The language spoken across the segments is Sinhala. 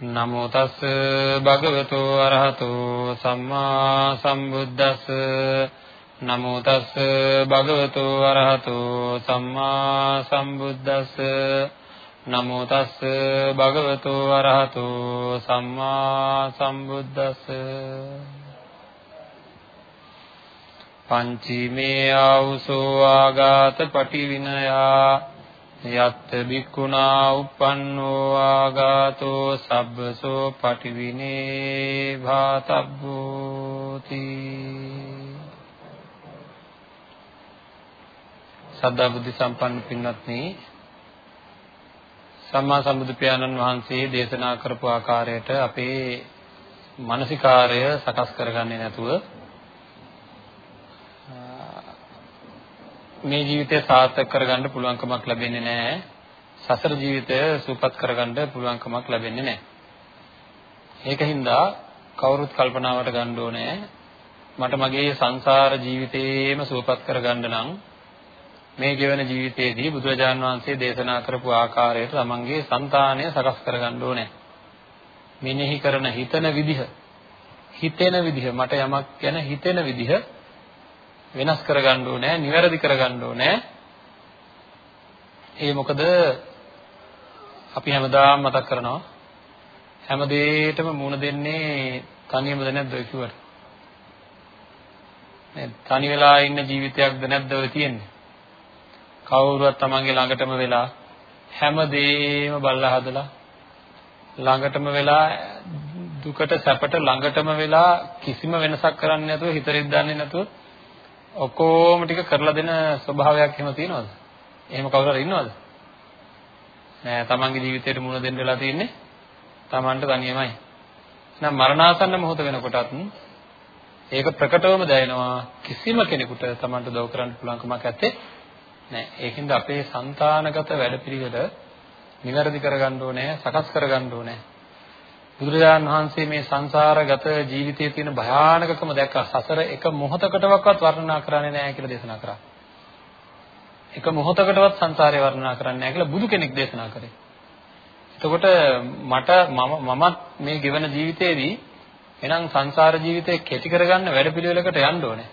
නමෝ තස් භගවතු අරහතෝ සම්මා සම්බුද්දස්ස. නමෝ තස් භගවතු අරහතෝ සම්මා සම්බුද්දස්ස. නමෝ තස් භගවතු අරහතෝ සම්මා සම්බුද්දස්ස. පංචීමේ ආවුසෝ ආගාත පටිවිනයා යත් බික්කුණා uppannෝ ආගාතෝ සබ්බසෝ පටිවිනේ භාතබ්බෝති සද්ධා බුද්ධ සම්පන්න පින්වත්නි සම්මා සම්බුදු පියාණන් වහන්සේ දේශනා කරපු ආකාරයට අපේ මානසිකාර්ය සකස් කරගන්නේ නැතුව මේ ජීවිතය සාර්ථක කරගන්න පුළුවන්කමක් ලැබෙන්නේ නැහැ. සසර ජීවිතය සූපත් කරගන්න පුළුවන්කමක් ලැබෙන්නේ නැහැ. ඒකින්ද කවුරුත් කල්පනාවට ගන්න ඕනේ මට මගේ සංසාර ජීවිතේම සූපත් කරගන්න නම් මේ ජීවන ජීවිතයේදී බුදුරජාන් වහන්සේ දේශනා කරපු ආකාරයට තමන්ගේ సంతානය සකස් කරගන්න ඕනේ. මෙනෙහි කරන හිතන විදිහ හිතෙන විදිහ මට යමක් ගැන හිතෙන විදිහ වෙනස් කරගන්න ඕනේ, නිවැරදි කරගන්න ඕනේ. ඒ මොකද අපි හැමදාම මතක් කරනවා හැම දෙයකටම මුණ දෙන්නේ තනියමද නැද්ද ඔය කිව්වට? නේ තනි වෙලා ඉන්න ජීවිතයක්ද නැද්ද ඔය තියෙන්නේ? කවුරුවත් Tamange ළඟටම වෙලා හැම දෙයක්ම බල්ලා හදලා ළඟටම වෙලා දුකට සැපට ළඟටම වෙලා කිසිම වෙනසක් කරන්නේ නැතුව හිතරින් දන්නේ නැතුව ඔක්කොම ටික කරලා දෙන ස්වභාවයක් එහෙම තියෙනවද? එහෙම කවුරු හරි ඉන්නවද? නෑ තමන්ගේ ජීවිතයට මුණ දෙන්න වෙලා තියෙන්නේ තමන්ට තනියමයි. එහෙනම් මරණාසන්න මොහොත වෙනකොටත් ඒක ප්‍රකටවම දැනෙනවා කිසිම කෙනෙකුට තමන්ට දව කරන්න පුළුවන් කමක් නැත්තේ නෑ. ඒකින්ද අපේ సంతానගත වැඩපිළිවෙල નિවැරදි කරගන්න ඕනේ, සකස් කරගන්න ඕනේ. බුදුරජාණන් වහන්සේ මේ සංසාරගත ජීවිතයේ තියෙන භයානකකම දැක්කා. සසර එක මොහොතකටවත් වර්ණනා කරන්නේ නැහැ කියලා දේශනා කරා. එක මොහොතකටවත් සංසාරේ වර්ණනා කරන්නේ නැහැ කියලා බුදු කෙනෙක් දේශනා කරේ. එතකොට මට මම මමත් මේ ගෙවන ජීවිතේදී එනම් සංසාර ජීවිතේ කෙටි කරගන්න වැඩපිළිවෙලකට යන්න ඕනේ.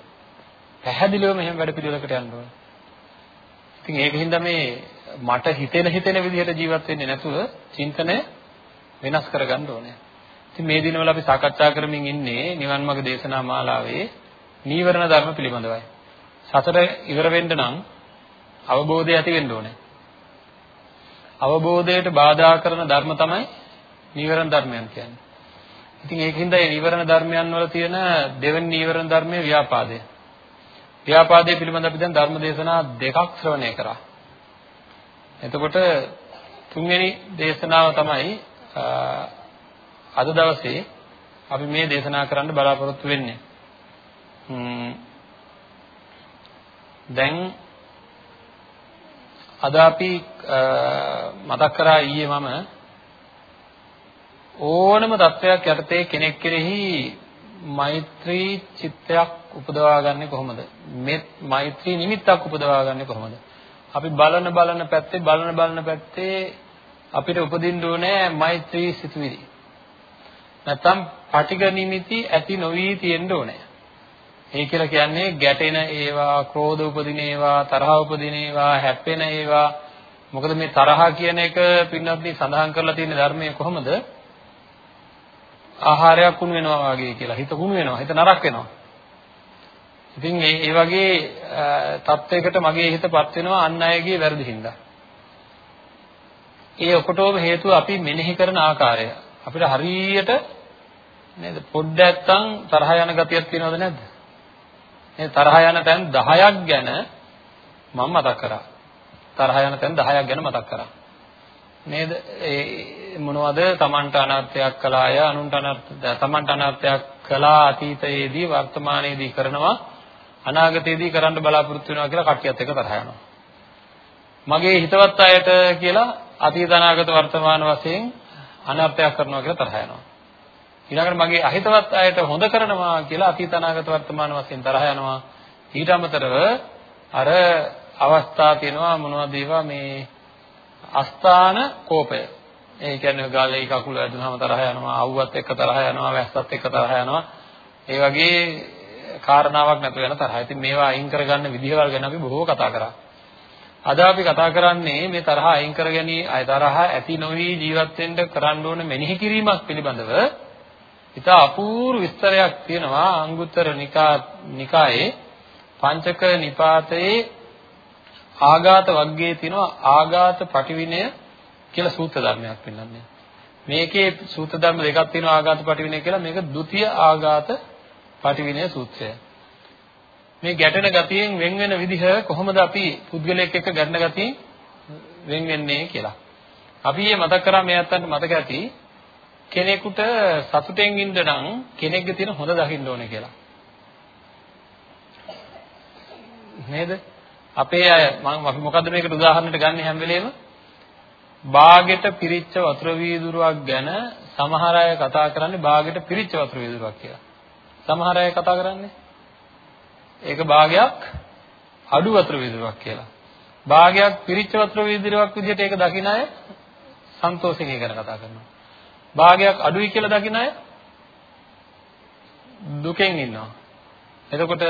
පැහැදිලිවම එහෙම වැඩපිළිවෙලකට යන්න ඕනේ. ඉතින් ඒකින්ද මේ මට හිතෙන හිතෙන විදිහට ජීවත් වෙන්නේ නැතුව චින්තනය වෙනස් කරගන්න ඕනේ. ඉතින් මේ දිනවල අපි සාකච්ඡා කරමින් ඉන්නේ නිවන් මාර්ග දේශනා මාලාවේ නීවරණ ධර්ම පිළිබඳවයි. සතර ඉවර වෙන්න නම් අවබෝධය ඇති වෙන්න ඕනේ. අවබෝධයට බාධා කරන ධර්ම තමයි නීවරණ ධර්මයන් කියන්නේ. ඉතින් ඒකින්ද මේ නීවරණ ධර්මයන් වල තියෙන දෙවෙනි නීවරණ ධර්මයේ ව්‍යාපාදය. ව්‍යාපාදයේ පිළිබඳ අපි දැන් ධර්ම දේශනා දෙකක් ශ්‍රවණය කරා. එතකොට තුන්වෙනි දේශනාව තමයි අද දවසේ අපි මේ දේශනා කරන්න බලාපොරොත්තු වෙන්නේ. දැන් අද අපි මතක් කරා ඊයේ මම ඕනම தත්වයක් යටතේ කෙනෙක් කෙරෙහි මෛත්‍රී චිත්තයක් උපදවා ගන්න කොහොමද? මේ මෛත්‍රී නිමිත්තක් උපදවා ගන්න කොහොමද? අපි බලන බලන පැත්තේ බලන බලන පැත්තේ අපිට උපදින්න ඕනේ මෛත්‍රී සිතුවිලි. නැත්තම් පටිඝ නිමිති ඇති නොවි තියෙන්න ඕනේ. ඒ කියලා කියන්නේ ගැටෙන ඒවා, ක්‍රෝධ උපදින ඒවා, තරහ උපදින ඒවා, හැප්පෙන ඒවා. මොකද මේ තරහ කියන එක පින්නත්නි සඳහන් කරලා තියෙන ධර්මයේ කොහොමද? ආහාරයක් කුණු වෙනවා වගේ කියලා. හිත කුණු වෙනවා, හිත නරක වෙනවා. ඉතින් මේ ඒ වගේ තත්වයකට මගේ හිතපත් වෙනවා අන් අයගේ වැරදි හින්දා. ඒ ඔකටම හේතුව අපි මෙනෙහි කරන ආකාරය. අපිට හරියට නේද පොඩ්ඩක් නැත්තම් තරහ යන ගතියක් තියෙනවද නැද්ද? මේ තරහ යන තැන් 10ක් ගැන මම මතක් කරා. තරහ යන තැන් 10ක් ගැන මතක් කරා. නේද? ඒ මොනවද Tamanට අනර්ථයක් කළාය අනුන්ට අනර්ථ Tamanට අනර්ථයක් කළා අතීතයේදී වර්තමානයේදී කරනවා අනාගතයේදී කරන්න බලාපොරොත්තු වෙනවා කියලා කට්ටියත් එක්ක තරහ යනවා. මගේ හිතවත් අයට කියලා අතීත අනාගත වර්තමාන වශයෙන් අනර්ථයක් කරනවා කියලා තරහ යනවා. ඊළඟට මගේ අහිතවත් අයට හොඳ කරනවා කියලා අතීත අනාගත වර්තමාන වශයෙන් තරහ යනවා. ඊට අමතරව අර අවස්ථා තියෙනවා මොනවද ඒවා මේ අස්ථාන කෝපය. ඒ කියන්නේ ගාලේ කකුල වැදුනහම තරහ යනවා, අවුවත් එක්ක තරහ යනවා, වැස්සත් එක්ක තරහ යනවා. ඒ වගේ කාරණාවක් නැතු වෙන තරහ. ඉතින් මේවා අයින් කරගන්න විදිහවල් ගැන අපි බොහෝ කතා කරා. අද අපි කතා කරන්නේ මේ තරහ අයින් කර ගැනීම, අය තරහ ඇති නොවි ජීවත් වෙන්න කරන්න ඕන මෙනෙහි කිරීමක් පිළිබඳව ඉතා අපූර්ව විස්තරයක් තියෙනවා අංගුත්තර නිකායේ පංචක නිපාතයේ ආඝාත වර්ගයේ තියෙනවා ආඝාත පටිවිණය කියලා සූත්‍ර ධර්මයක් පෙන්වන්නේ. මේකේ සූත්‍ර ධර්ම දෙකක් තියෙනවා ආඝාත පටිවිණය කියලා මේක ဒုတိ ය ආඝාත පටිවිණය සූත්‍රය. මේ ගැටෙන ගතියෙන් වෙන් වෙන විදිහ කොහොමද අපි පුද්ගලයෙක් එක්ක ගැටෙන ගතියෙන් වෙන් වෙන්නේ කියලා. අපි මේ මතක් කරා මේ අත්තන්ට මතක ඇති කෙනෙකුට සතුටෙන් ඉන්න නම් කෙනෙක්ගේ තියෙන හොඳ දකින්න ඕනේ කියලා. නේද? අපේ අය මම අපි මොකද්ද මේකට උදාහරණයක් ගන්න හැම වෙලේම බාගෙට පිරිච්ච වතුර වීදුරුවක් ගැන සමහර අය කතා කරන්නේ බාගෙට පිරිච්ච වතුර වීදුරුවක් කියලා. සමහර අය කතා කරන්නේ ඒක භාගයක් අඩු වතුර වීදුරුවක් කියලා. භාගයක් පිරිච්ච වතුර වීදුරුවක් විදිහට ඒක දකින අය සන්තෝෂයෙන් ඒක ගැන කතා කරනවා. භාගයක් අඩුයි කියලා දකින අය දුකෙන් ඉන්නවා. එතකොට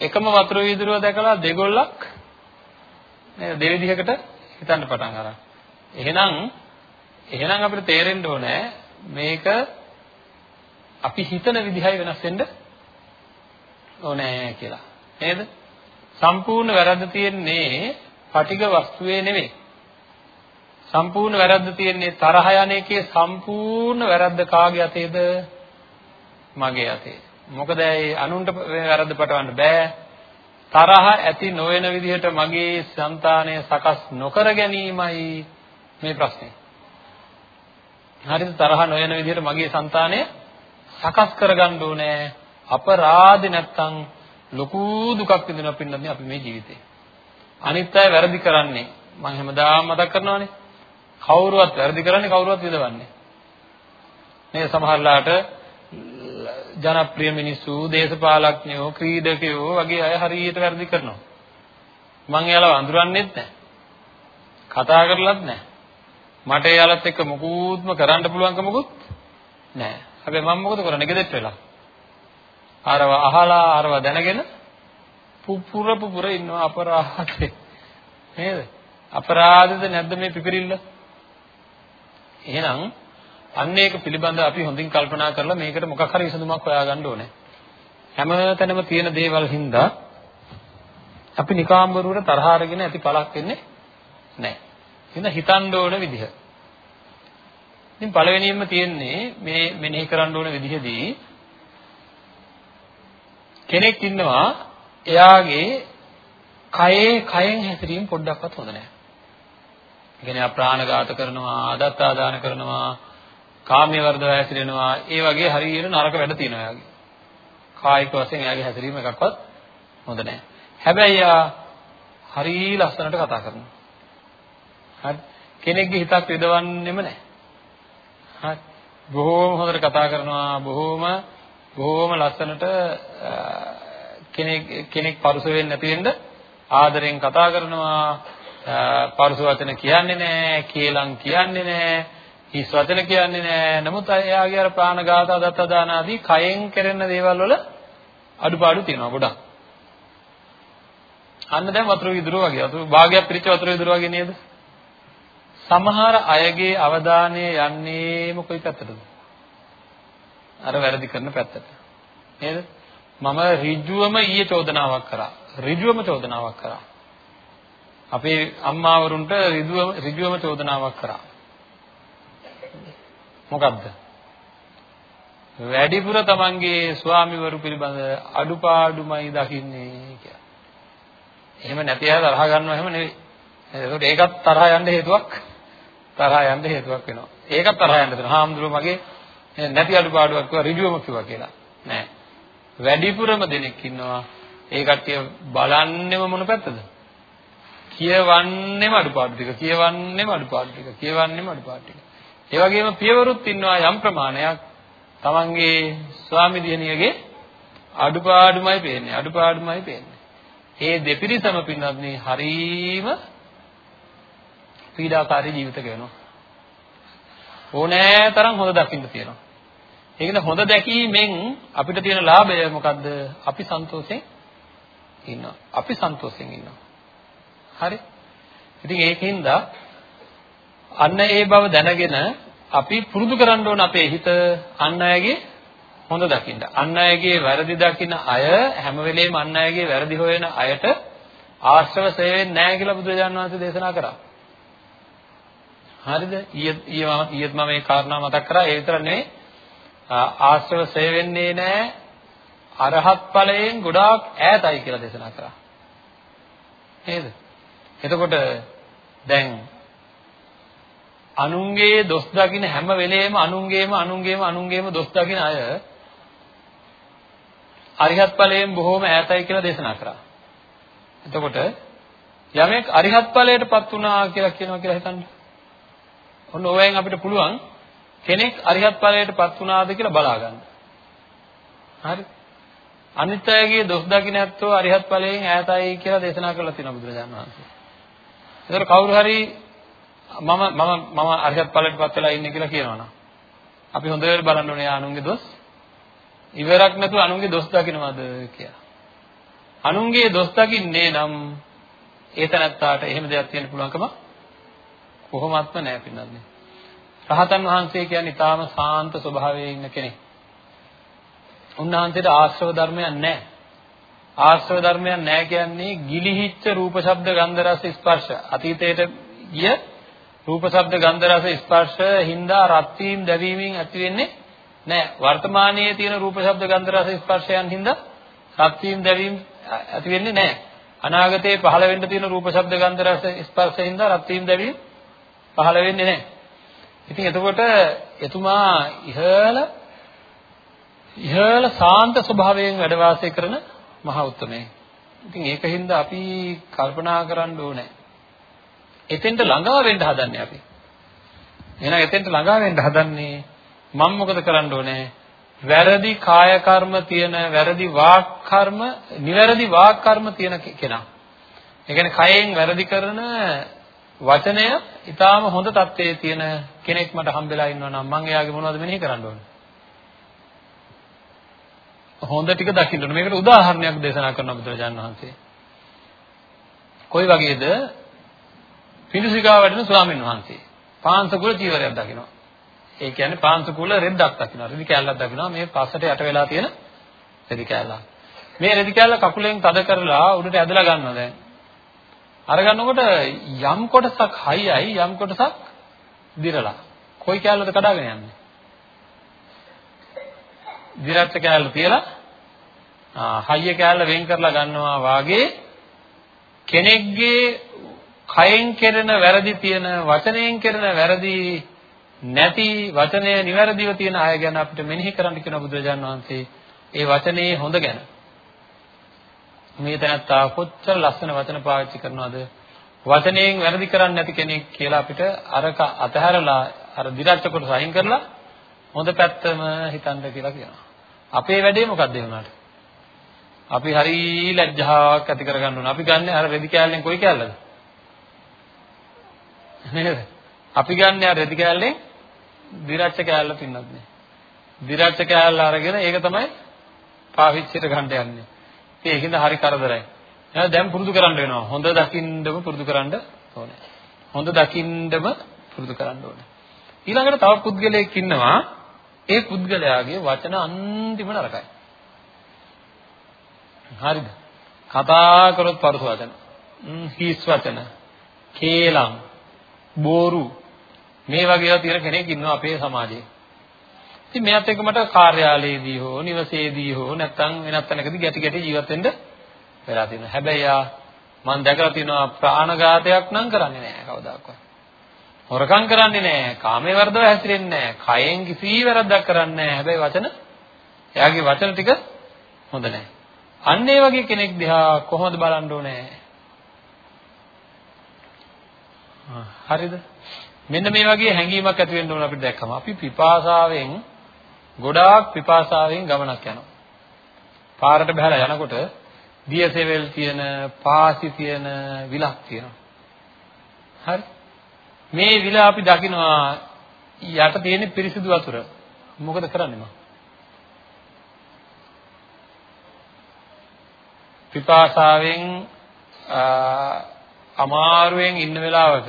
එකම වතුර වීදුරුව දැකලා දෙගොල්ලක් නේද දෙවිදිහකට හිතන්න පටන් අරන්. එහෙනම් එහෙනම් අපිට තේරෙන්න ඕනේ මේක අපි හිතන විදිහයි වෙනස් වෙන්න ඕනෑ කියලා. නේද? සම්පූර්ණ වැරද්ද තියෙන්නේ පටිඝ වස්තුවේ නෙමෙයි. සම්පූර්ණ වැරද්ද තියෙන්නේ තරහ යන එකේ සම්පූර්ණ වැරද්ද කාගේ අතේද? මගේ අතේ. මොකද ඒ අනුන්ට වැරද්ද පටවන්න බෑ. තරහ ඇති නොවන විදිහට මගේ సంతානය සකස් නොකර ගැනීමයි මේ ප්‍රශ්නේ. හරිද තරහ නොවන විදිහට මගේ సంతානය සකස් කරගන්න ඕනේ. අපරාධ නැත්තම් ලොකු දුකක් විඳිනවා පින්නන්නේ අපි මේ ජීවිතේ. අනිත් අය වැරදි කරන්නේ මම හැමදාම මතක් කරනවානේ. කවුරුවත් වැරදි කරන්නේ කවුරුවත් විඳවන්නේ. මේ සමහරලාට ජනප්‍රිය මිනිස්සු, දේශපාලඥයෝ, ක්‍රීඩකයෝ වගේ අය හරියට වැරදි කරනවා. මං එයාලව අඳුරන්නේත් නැහැ. කතා කරලත් නැහැ. මට එයාලත් එක්ක මුකුත්ම කරන්න පුළුවන්කමකුත් නැහැ. හැබැයි මම මොකද කරන්නේ? ගෙදෙට්ට වෙලා. අරව අහලා අරව දැනගෙන පුපුර පුපුර ඉන්නවා අපරාධේ. නේද? අපරාධද නැද්ද මේ පිපිරිල්ල? එහෙනම් අන්න ඒක පිළිබඳව අපි හොඳින් කල්පනා කරලා මේකට මොකක් හරි විසඳුමක් හොයාගන්න ඕනේ. හැමතැනම තියෙන දේවල් හින්දා අපි නිකාම්බරුවට තරහ අරගෙන ඇති පළක් වෙන්නේ නැහැ. එහෙනම් හිතන්න ඕන විදිහ. ඉතින් පළවෙනියෙන්ම තියෙන්නේ මේ මෙනෙහි කරන්න ඕන විදිහදී කෙනෙක් ඉන්නවා එයාගේ කයේ කයෙන් හැසිරීම පොඩ්ඩක්වත් හොඳ නැහැ. ඒ කියන්නේ ප්‍රාණඝාත කරනවා, අදත්තාදාන කරනවා, කාමයේ වර්ධව හැසිරෙනවා ඒ වගේ හරියට නරක වැඩ තියෙනවා එයාගේ. කායික වශයෙන් එයාගේ හැසිරීම එකක්වත් හොඳ නැහැ හැබැයි යා හරි ලස්සනට කතා කරනවා. හරි. කෙනෙක්ගේ හිතක් විදවන්නෙම නැහැ හරි. බොහෝම හොඳට කතා කරනවා බොහෝම බොහෝම ලස්සනට කෙනෙක් කෙනෙක් පරුස වෙන්නේ නැති වෙන්න ආදරෙන් කතා කරනවා පරුස වචන කියන්නේ නැහැ කේලම් කියන්නේ නැහැ හිස් වචන කියන්නේ නෑ. නමුත් එයාගේ අර ප්‍රාණඝාත අදත්තදාන ආදී කයෙන් කරන දේවල් වල අඩුපාඩු තියෙනවා ගොඩක්. අන්න දැන් වතුර විදුර වගේ. වතුර භාගයක් පිරිච්ච වතුර විදුර වගේ නේද? සමහර අයගේ අවධානය යන්නේම කොයි පැත්තටද? අර වැරදි කරන පැත්තට. නේද? මම ඍජුවම ඊයේ චෝදනාවක් කරා. ඍජුවම චෝදනාවක් කරා. අපේ අම්මාවරුන්ට ඍජුවම ඍජුවම චෝදනාවක් කරා. මොකද්ද? වැඩිපුර තමන්ගේ ස්වාමිවරු පිළිබඳ අඩුපාඩුමයි දකින්නේ කියලා. එහෙම නැති අය තරහ ගන්නව එහෙම නෙවෙයි. ඒකට ඒකත් තරහ යන්න හේතුවක් තරහා යන්න හේතුවක් වෙනවා. ඒකත් තරහා යන්න දෙනවා. හාමුදුරුවෝ මගේ නැති අඩුපාඩුවක් කිව්වා ඍජුවම කිව්වා කියලා. නෑ. වැඩිපුරම දෙනෙක් ඉන්නවා ඒ කට්ටිය බලන්නෙම මොන පැත්තද? කියවන්නෙම අඩුපාඩු ටික, කියවන්නෙම අඩුපාඩු ටික, කියවන්නෙම අඩුපාඩු ටික. ඒ වගේම පියවරුත් ඉන්නවා යම් ප්‍රමාණයක් තමන්ගේ ස්වාමි දියණියගේ අඩුපාඩුමයි පේන්නේ, අඩුපාඩුමයි පේන්නේ. ඒ දෙපිරිසම පින්වත්නි හරීම පීඩාකාරී ජීවිතක වෙනවා. ඕනෑ තරම් හොඳ දකින්න තියෙනවා. ඒකද හොඳ දැකීමෙන් අපිට තියෙන ලාභය මොකද්ද? අපි සන්තෝෂෙන් ඉන්නවා. අපි සන්තෝෂෙන් ඉන්නවා. හරි? ඉතින් ඒකින්ද අන්න ඒ බව දැනගෙන අපි පුරුදු කරන්න ඕන අපේ හිත අන් අයගේ හොඳ දකින්න. අන් අයගේ වැරදි දකින්න අය හැම වෙලෙම අන් අයගේ වැරදි හොයන අයට ආශ්‍රව සේවෙන්නේ නැහැ කියලා බුදුරජාණන් වහන්සේ දේශනා කරා. හරිද? ඊයේ ඊයේ මම මේ කාරණා මතක් කරා. ඒ විතර නෙවෙයි ආශ්‍රව සේවෙන්නේ නැහැ. අරහත් ඵලයෙන් ගොඩාක් ඈතයි කියලා දේශනා කරා. නේද? එතකොට දැන් අනුන්ගේ දොස් දකින්න හැම වෙලේම අනුන්ගේම අනුන්ගේම අනුන්ගේම දොස් දකින්න අය අරිහත් ඵලයෙන් බොහෝම ඈතයි කියලා දේශනා කරා. එතකොට යමෙක් අරිහත් ඵලයටපත් වුණා කියලා කියනවා කියලා හිතන්න. ඔන්න ඕවෙන් අපිට පුළුවන් කෙනෙක් අරිහත් ඵලයටපත් වුණාද කියලා බලා ගන්න. හරි. අනිත් අයගේ දොස් දකින්න ඇත්තෝ අරිහත් ඵලයෙන් ඈතයි කියලා දේශනා කරලා තියෙනවා බුදුරජාණන් වහන්සේ. ඒතර කවුරු හරි මම මම මම අරිහත් ඵලයටපත් වෙලා ඉන්නේ කියලා කියනවනම් අපි හොඳට බලන්න ඕනේ ආනුන්ගේ දොස් ඉවරක් නැතුව අනුන්ගේ දොස් දකින්නවද කියලා. අනුන්ගේ දොස් දකින්නේ නම් ඒ තැනත්තාට එහෙම දෙයක් තියෙන්න පුළුවන්කම කොහොමත්ම නැහැ පින්නන්නේ. රහතන් වහන්සේ කියන්නේ ඊටාම සාන්ත ස්වභාවයේ ඉන්න කෙනෙක්. උන්වහන්සේට ආශ්‍රව ධර්මයක් නැහැ. ආශ්‍රව ධර්මයක් නැහැ කියන්නේ ගිලිහිච්ච රූප ශබ්ද ගන්ධ රස ස්පර්ශ අතීතයට ගිය රූප ශබ්ද ගන්ධ රස ස්පර්ශ හින්දා රත් වීම දැවීමෙන් ඇති වෙන්නේ නැහැ. වර්තමානයේ තියෙන රූප ශබ්ද ගන්ධ රස ස්පර්ශයන් හින්දා රත් වීම දැවීම ඇති වෙන්නේ නැහැ. අනාගතයේ පහළ වෙන්න තියෙන රූප ශබ්ද ගන්ධ රස ස්පර්ශ හින්දා රත් වීම දැවීම පහළ වෙන්නේ නැහැ. ඉතින් එතකොට එතුමා ඉහළ ඉහළ සාන්ත ස්වභාවයෙන් වැඩ වාසය කරන මහා උත්මේ. ඉතින් ඒකින්ද අපි කල්පනා කරන්න ඕනේ. එතෙන්ට ළඟා වෙන්න හදන්නේ අපි. එහෙනම් එතෙන්ට ළඟා වෙන්න හදන්නේ මම මොකද කරන්න ඕනේ? වැරදි කාය කර්ම තියෙන වැරදි වාක් කර්ම, නිවැරදි වාක් කර්ම තියෙන කෙනා. ඒ කියන්නේ කයෙන් වැරදි කරන වචනය ඊටාම හොඳ තත්ත්වයේ තියෙන කෙනෙක් මට හම්බෙලා ඉන්නවා නම් මම එයාගේ මොනවද මෙනෙහි කරන්න ඕනේ? හොඳ ටික දකින්න ඕනේ. මේකට උදාහරණයක් දේශනා කරන බුදුරජාණන් වහන්සේ. කොයි වගේද? පිඬුසිකා වැඩෙන ස්වාමීන් වහන්සේ. පාංශකුල චීවරයක් දකිනවා. ඒ කියන්නේ පාංශකුල රෙද්දක් දකිනවා. රෙදි කෑල්ලක් දකිනවා. මේ පස්සට යට වෙලා තියෙන රෙදි කෑල්ල. මේ රෙදි කෑල්ල කකුලෙන් තද කරලා උඩට ඇදලා ගන්නවා දැන්. අර ගන්නකොට යම් කොටසක් හයියයි යම් කොටසක් දිරලා. කොයි කෑල්ලද කඩාගෙන යන්නේ? දිරච්ච කෑල්ල තියලා හයිය කෑල්ල වෙන් කරලා ගන්නවා වාගේ කෙනෙක්ගේ කයෙන් කෙරෙන වැරදි තියෙන වචනයෙන් කෙරෙන වැරදි නැති වචනය නිවැරදිව තියෙන අය ගැන අපිට මෙනෙහි කරන්න කියන බුදුරජාණන් වහන්සේ ඒ වචනේ හොඳ ගැන මේ තැනත්තා කොච්චර ලස්සන වචන පාවිච්චි කරනවද වචනයෙන් වැරදි කරන්නේ නැති කෙනෙක් කියලා අපිට අරක අතහැරලා අර දිරච්ච කොට සයින් කරලා හොඳ පැත්තම හිතන්න කියලා කියනවා අපේ වැඩේ මොකක්ද ඒ වුණාට අපි හරි ලැජ්ජාවක් ඇති කරගන්න ඕන අපි ගන්න අර රෙදි කෑල්ලෙන් කොයි කෑල්ලද නේද? අපි ගන්න යා රෙදි කෑල්ලෙන් දිරච්ච කෑල්ල පින්නත් නේ. දිරච්ච කෑල්ල අරගෙන ඒක තමයි පාවිච්චියට ගන්න යන්නේ. ඉතින් ඒකින්ද හරි කරදරයි. එහෙනම් දැන් පුරුදු කරන්න වෙනවා. හොඳ දකින්නම පුරුදු කරන්න ඕනේ. හොඳ දකින්නම පුරුදු කරන්න ඕනේ. ඊළඟට තව පුද්ගලයෙක් ඉන්නවා. ඒ පුද්ගලයාගේ වචන අන්තිම නරකයි. හරිද? කතා කරොත් පරුස වචන. හිස් වචන. කේලම්. බෝරු මේ වගේ ඒවා තියෙන කෙනෙක් ඉන්නවා අපේ සමාජයේ. ඉතින් මෙයාත් එක්ක මට කාර්යාලයේදී හෝ නිවසේදී හෝ නැත්නම් වෙනත් තැනකදී ගැටි ගැටි ජීවත් වෙන්න වෙලා තියෙනවා. හැබැයි යා මම දැකලා තියෙනවා ප්‍රාණඝාතයක් නම් කරන්නේ නැහැ කවදාකවත්. හොරකම් කරන්නේ නැහැ. කාමයේ වර්ධව හැසිරෙන්නේ නැහැ. කයෙන් කිසි වැරද්දක් කරන්නේ නැහැ. හැබැයි වචන එයාගේ වචන ටික හොඳ නැහැ. අන්න ඒ වගේ කෙනෙක් දිහා කොහොමද බලන්න ඕනේ? හරිද? මෙන්න මේ වගේ හැඟීමක් ඇති වෙන්න ඕන අපිට දැක්කම. අපි පිපාසාවෙන් ගොඩාක් පිපාසාවෙන් ගමනක් යනවා. පාරට බහලා යනකොට දියසෙවල් තියෙන, පාසි තියෙන විලක් තියෙනවා. හරි? මේ විල අපි දකිනවා යට තියෙන පිරිසිදු වතුර. මොකද කරන්නේ මම? පිපාසාවෙන් අමාරුවෙන් ඉන්න වෙලාවක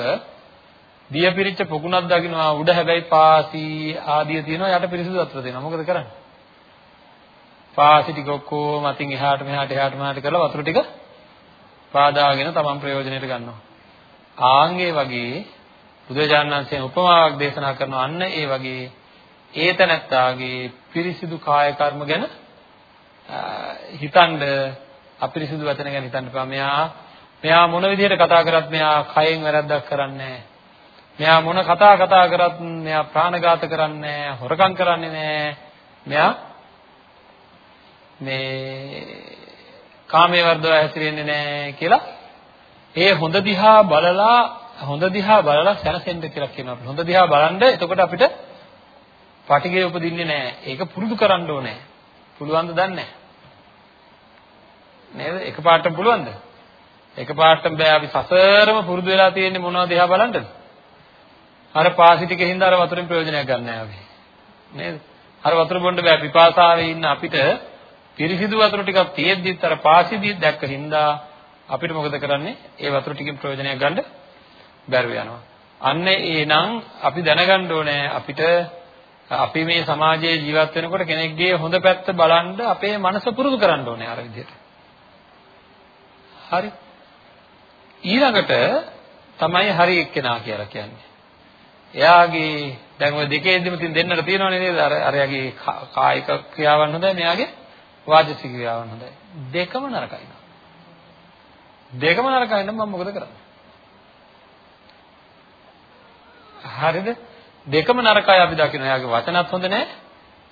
දිය පිරිච්ච පොකුණක් දකින්නවා උඩ හැබැයි පාසි ආදිය තියෙනවා යට පිරිසිදු වතුර තියෙනවා මොකද කරන්නේ? පාසි ටික ඔක්කොම අතින් එහාට මෙහාට එහාට මෙහාට කරලා වතුර ටික පාදාගෙන තමන් ප්‍රයෝජනෙට ගන්නවා. ආන්ගේ වගේ බුදුජානනාංශයෙන් උපමාවක් දේශනා කරනවා අන්න ඒ වගේ ඒතනත්තාගේ පිරිසිදු කාය කර්ම ගැන හිතනද අපිරිසිදු වචන ගැන හිතන්න එපා. මෙයා මෙයා මොන විදිහට කතා කරත් මෙයා කයෙන් වැරද්දක් කරන්නේ මෙයා මොන කතා කතා කරත් මෙයා ප්‍රාණඝාත කරන්නේ හොරකම් කරන්නේ නැහැ. මෙයා මේ කාමයේ වර්ධව හැසිරෙන්නේ නැහැ කියලා ඒ හොඳ දිහා බලලා හොඳ දිහා බලලා සැනසෙන්න කියලා කියනවා. හොඳ දිහා බලන්න එතකොට අපිට පටිගය උපදින්නේ නැහැ. ඒක පුරුදු කරන්න ඕනේ. පුළුවන් ද දන්නේ නැහැ. නේද? එකපාරටම පුළුවන්ද? එකපාරටම බෑ අපි සසරම පුරුදු වෙලා තියෙන්නේ මොනවද එහා බලන්නද? අර පාසි ටිකේ හින්දා අර වතුරෙන් ප්‍රයෝජනයක් ගන්න නැහැ අපි. නේද? අර වතුර බොන්න බෑ පිපාසාවේ ඉන්න අපිට පිරිසිදු වතුර ටිකක් තියෙද්දිත් අර පාසිදී දැක්ක හින්දා අපිට මොකද කරන්නේ? ඒ වතුර ටිකෙන් ප්‍රයෝජනයක් ගන්න බැරුව යනවා. අන්න ඒනම් අපි දැනගන්න ඕනේ අපිට අපි මේ සමාජයේ ජීවත් වෙනකොට කෙනෙක්ගේ හොඳ පැත්ත බලන්න අපේ මනස පුරුදු කරන්න ඕනේ අර විදිහට. හරි. ඊළඟට තමයි හරි එක්කෙනා කියලා කියන්නේ. එයාගේ දැන් ওই දෙකේදීම තින් දෙන්නට තියෙනවනේ නේද? අර අරයාගේ කායික ක්‍රියාවන් හොඳයි, මෙයාගේ වාචික ක්‍රියාවන් හොඳයි. දෙකම නරකයි නෝ. දෙකම නරකයි නම් මම මොකද කරන්නේ? හරිද? දෙකම නරකයි අපි දකින්න. එයාගේ වචනත් හොඳ නැහැ,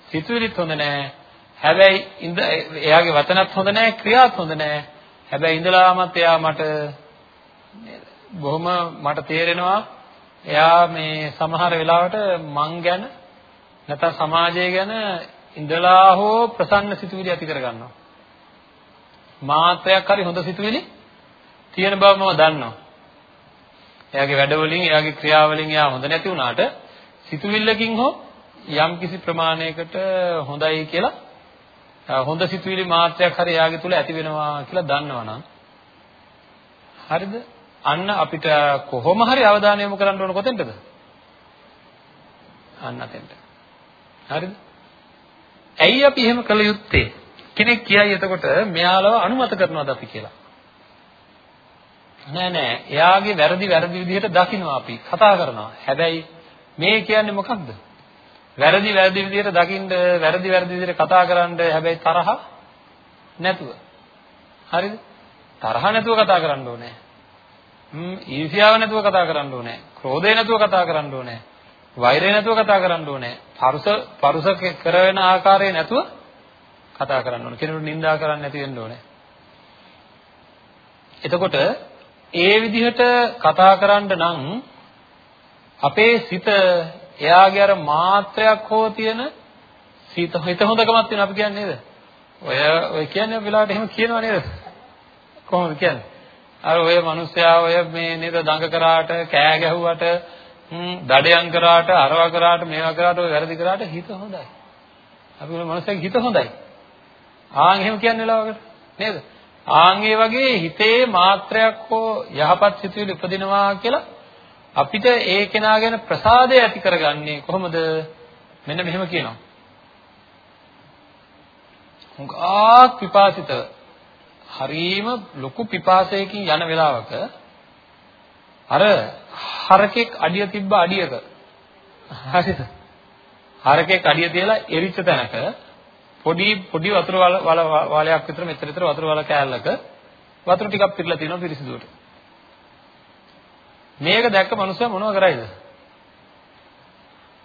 සිතුවිලිත් හොඳ නැහැ. හැබැයි එයාගේ වචනත් හොඳ නැහැ, ක්‍රියාත් හොඳ නැහැ. හැබැයි ඉඳලාමත් එයා මට බොහොම මට තේරෙනවා එයා මේ සමහර වෙලාවට මං ගැන නැත්නම් සමාජය ගැන ඉඳලා හෝ ප්‍රසන්න සිතුවිලි ඇති කරගන්නවා. මාත්‍රයක් හරි හොඳ සිතුවිලි තියෙන බව මම දන්නවා. එයාගේ වැඩවලින් එයාගේ ක්‍රියාවලින් එයා හොඳ නැති වුණාට සිතුවිල්ලකින් හෝ යම් කිසි ප්‍රමාණයකට හොඳයි කියලා හොඳ සිතුවිලි මාත්‍රයක් හරි එයාගේ තුල ඇති වෙනවා කියලා දන්නවනම් හරිද? අන්න අපිට කොහොම හරි අවධානය යොමු කරන්න ඕන කොතෙන්ද? අන්න අතෙන්ට. හරිද? ඇයි අපි එහෙම කළ යුත්තේ? කෙනෙක් කියයි එතකොට මෙයාලව අනුමත කරනවද අපි කියලා? නෑ නෑ. එයාගේ වැරදි වැරදි විදිහට දකින්නවා අපි කතා කරනවා. හැබැයි මේ කියන්නේ මොකක්ද? වැරදි වැරදි විදිහට දකින්න වැරදි වැරදි විදිහට කතා කරන්න හැබැයි තරහ නැතුව හරිද තරහ නැතුව කතා කරන්න ඕනේ හ්ම් ඊර්ෂ්‍යාව නැතුව කතා කරන්න ඕනේ ක්‍රෝධය නැතුව කතා කරන්න ඕනේ වෛරය නැතුව කතා කරන්න ඕනේ පරුස පරුස කරන ආකාරය නැතුව කතා කරන්න ඕනේ කෙනෙකුට නිඳා කරන්න නැති වෙන්න ඕනේ එතකොට ඒ විදිහට කතා කරන්න නම් අපේ සිත එයාගේ අර මාත්‍රයක් හෝ තියෙන හිත හිත හොඳකමක් තියෙන අපි කියන්නේ නේද? ඔය ඔය කියන්නේ වෙලාවට එහෙම කියනවා නේද? කොහොමද කියන්නේ? අර ඔය මිනිස්සයා ඔය මේ නේද දඟ කරාට කෑ ගැහුවට දඩයන් කරාට අරවා කරාට මේවා කරාට ඔය වැරදි කරාට හිත හොඳයි. අපි මේ මිනිස්සගේ හිත හොඳයි. ආන් එහෙම කියන්නේ වෙලාවකට නේද? ආන් ඒ වගේ හිතේ මාත්‍රයක් හෝ යහපත් සිතුවිලි උපදිනවා කියලා අපිට ඒ කෙනා ගැන ප්‍රසාදය ඇති කරගන්නේ කොහොමද? මෙන්න මෙහෙම කියනවා. හුඟක් පිපාසිත හරීම ලොකු පිපාසයකින් යන වෙලාවක අර හරකෙක් අඩිය තිබ්බ අඩියක හරිද? හරකෙක් අඩිය තියලා එරිච්ච තැනක පොඩි පොඩි වතුර වල වලයක් විතර මෙතන විතර වතුර වල කෑල්ලක වතුර ටිකක් පිරලා තියෙනවා පිරිසිදුවට. මේක දැක්ක මනුස්සයා මොනව කරයිද?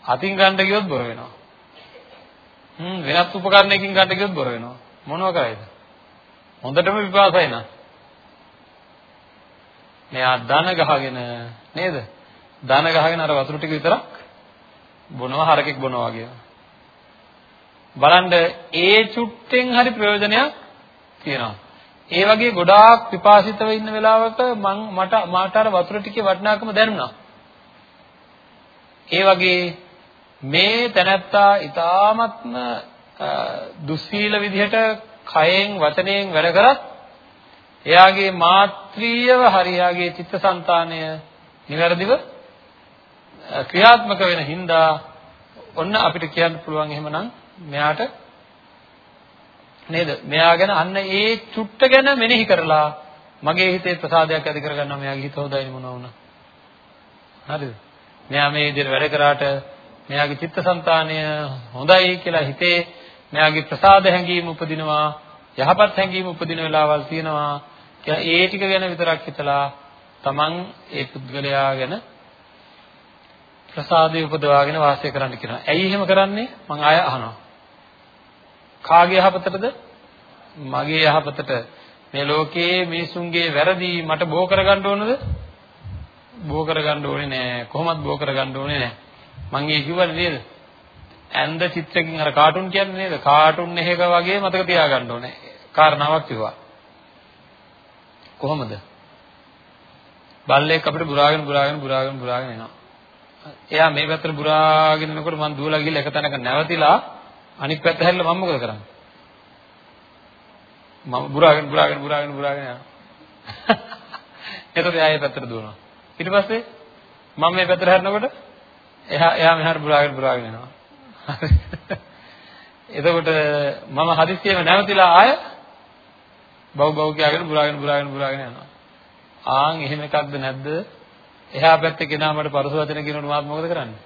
අතින් ගන්න ගියොත් බොර වෙනවා. හ්ම් වෙනත් උපකරණයකින් ගන්න ගියොත් බොර වෙනවා. මොනව කරයිද? හොඳටම විපාසයි නා. මෙයා ධන ගහගෙන නේද? ධන ගහගෙන අර වතුර ටික විතරක් බොනවා හරකෙක් බොනවා වගේ. බලන්න ඒ චුට්ටෙන් හරි ප්‍රයෝජනයක් තියෙනවා. ඒ වගේ ගොඩාක් පිපාසිතව ඉන්න වෙලාවක මං මට මාට අර වතුර ටිකේ වටිනාකම දැනුණා. ඒ වගේ මේ තැනැත්තා ඊ타ත්ම දුස්සීල විදිහට කයෙන් වචනයෙන් වැඩ කරත් එයාගේ මාත්‍රීයව හරියාගේ චිත්තසංතානය નિවැරදිව ක්‍රියාත්මක වෙන හින්දා ඔන්න අපිට කියන්න පුළුවන් එහෙමනම් මෙයාට නේද? මෙයා ගැන අන්න ඒ චුට්ට ගැන මෙනෙහි කරලා මගේ හිතේ ප්‍රසාදයක් ඇති කරගන්නවා මෙයාගේ හිත හොඳයි මොනවා වුණා. හරිද? මෙයා මේ විදිහට වැඩ කරාට මෙයාගේ චිත්තසංතානය හොඳයි කියලා හිතේ මෙයාගේ ප්‍රසාද හැඟීම උපදිනවා යහපත් හැඟීම උපදින වෙලාවල් තියෙනවා කියලා ඒ ටික ගැන විතරක් හිතලා තමන් ඒ පුද්ගලයා ගැන ප්‍රසාදේ උපදවාගෙන වාසය කරන්න කියනවා. ඇයි එහෙම කරන්නේ? මං ආය අහනවා. කාගේ යහපතටද? මගේ යහපතට. මේ ලෝකයේ මිනිසුන්ගේ වැරදි මට බෝ කරගන්න ඕනද? බෝ කරගන්න ඕනේ නෑ. කොහොමත් බෝ කරගන්න ඕනේ නෑ. මං ඒ කිව්වනේ නේද? ඇන්ද චිත්‍රකින් අර කාටුන් කියන්නේ නේද? කාටුන් එකක වගේ මතක තියාගන්න ඕනේ. කාරණාවක් කිව්වා. කොහොමද? බල්ලෙක් අපිට බුරාගෙන බුරාගෙන බුරාගෙන බුරාගෙන එනවා. එයා මේ පැත්තට බුරාගෙන යනකොට මං දුවලා ගිහලා එක තැනක නැවතිලා අනිත් පැත්ත හැරිලා මම මොකද කරන්නේ? මම බුරාගෙන බුරාගෙන බුරාගෙන බුරාගෙන යනවා. එතකොට එයා ඒ පැත්තට දුවනවා. ඊට පස්සේ මම මේ පැත්තට හැරෙනකොට එහා එයා මෙහාට බුරාගෙන බුරාගෙන යනවා. එතකොට මම හදිස්සියෙම නැවතිලා ආය බව් බව් කියලාගෙන බුරාගෙන බුරාගෙන බුරාගෙන යනවා. ආන් එහෙම එකක්ද නැද්ද? එහා පැත්තේ කෙනා මට පරස වචන කියනකොට මාත් මොකද කරන්නේ?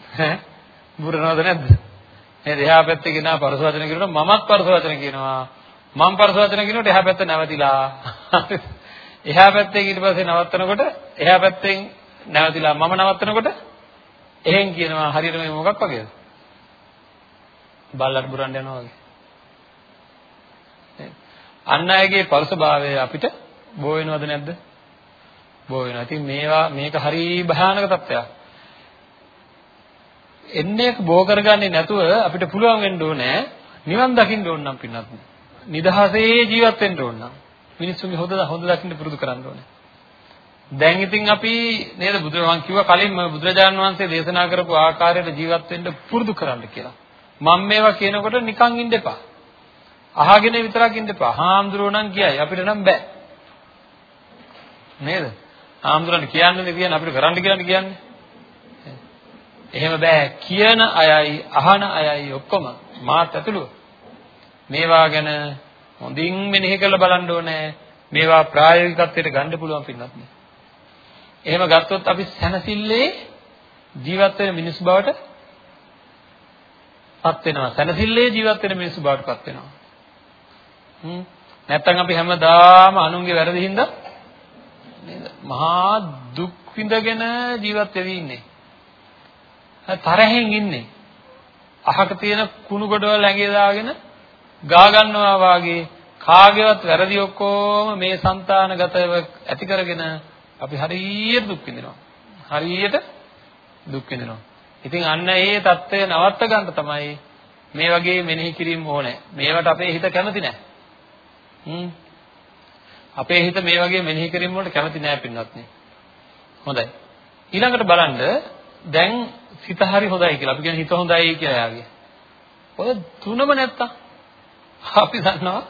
ඈ බුරනවද නැද්ද? නේද? එහා පැත්තේ කෙනා පරස වචන කියනකොට මමත් පරස වචන කියනවා. මම පරස වචන කියනකොට එහා පැත්ත නැවතිලා. එහා පැත්තේ ඊට පස්සේ නවත්තනකොට එහා පැත්තෙන් නැවතිලා මම නවත්තනකොට එහෙන් කියනවා හරියට මේ මොකක් වගේද? බල්ලට බුරන්න යනවා වගේ. අන් අයගේ පරසභාවය අපිට බෝ වෙනවද නැද්ද? බෝ වෙනවා. ඉතින් මේවා මේක හරි භයානක තත්ත්වයක්. එන්නේ බෝ කරගන්නේ නැතුව අපිට පුළුවන් වෙන්න ඕනේ නිවන් දකින්න ඕන නම් පින්නත්. නිදහසේ ජීවත් වෙන්න ඕන නම් මිනිස්සුන්ගේ හොඳ හොඳ දකින්න පුරුදු කරන්න ඕනේ. දැන් ඉතින් අපි නේද බුදුරජාණන් කිව්වා කලින්ම බුදුරජාණන් වහන්සේ දේශනා කරපු ආකාරයට ජීවත් වෙන්න පුරුදු කරන්න කියලා. මම මේවා කියනකොට නිකන් ඉන්න එපා. අහගෙන විතරක් ඉන්න එපා. හාමුදුරුවෝ නම් කියයි අපිට නම් බෑ. නේද? හාමුදුරන් කියන්නේ කියන්නේ අපිට කරන්න කියලා කියන්නේ. එහෙම බෑ. කියන අයයි අහන අයයි ඔක්කොම මාත් ඇතුළුව. මේවා ගැන හොඳින් මෙනෙහි කරලා බලන්න ඕනේ. මේවා ප්‍රායෝගිකත්වයට ගන්න පුළුවන් පින්නත් නේ. එහෙම ගත්තොත් අපි සැනසille ජීවත් වෙන මිනිස් බවට පත් වෙනවා. සැනසille ජීවත් වෙන මිනිස් බවට පත් වෙනවා. හ්ම්. නැත්තම් අපි හැමදාම අනුන්ගේ වැරදි හින්දා නේද? මහා දුක් විඳගෙන ජීවත් වෙවි ඉන්නේ. තරහෙන් ඉන්නේ. අහක තියෙන කුණු ගඩවල් ඇඟේ දාගෙන ගා ගන්නවා වාගේ කාගේවත් වැරදි ඔක්කොම මේ సంతానගතව ඇති කරගෙන අපි හරියට දුක් විඳිනවා. හරියට දුක් විඳිනවා. ඉතින් අන්න ඒ தত্ত্বය නවත්ත ගන්න තමයි මේ වගේ මෙනෙහි කිරීම ඕනේ. මේවට අපේ හිත කැමති නැහැ. අපේ හිත මේ වගේ මෙනෙහි කිරීම වලට කැමති නැහැ පින්වත්නි. හොඳයි. ඊළඟට බලන්න දැන් සිත හරි හොඳයි කියලා. අපි කියන්නේ හිත හොඳයි කියලා යාගේ. ඔය තුනම නැත්තම් අපි දන්නවා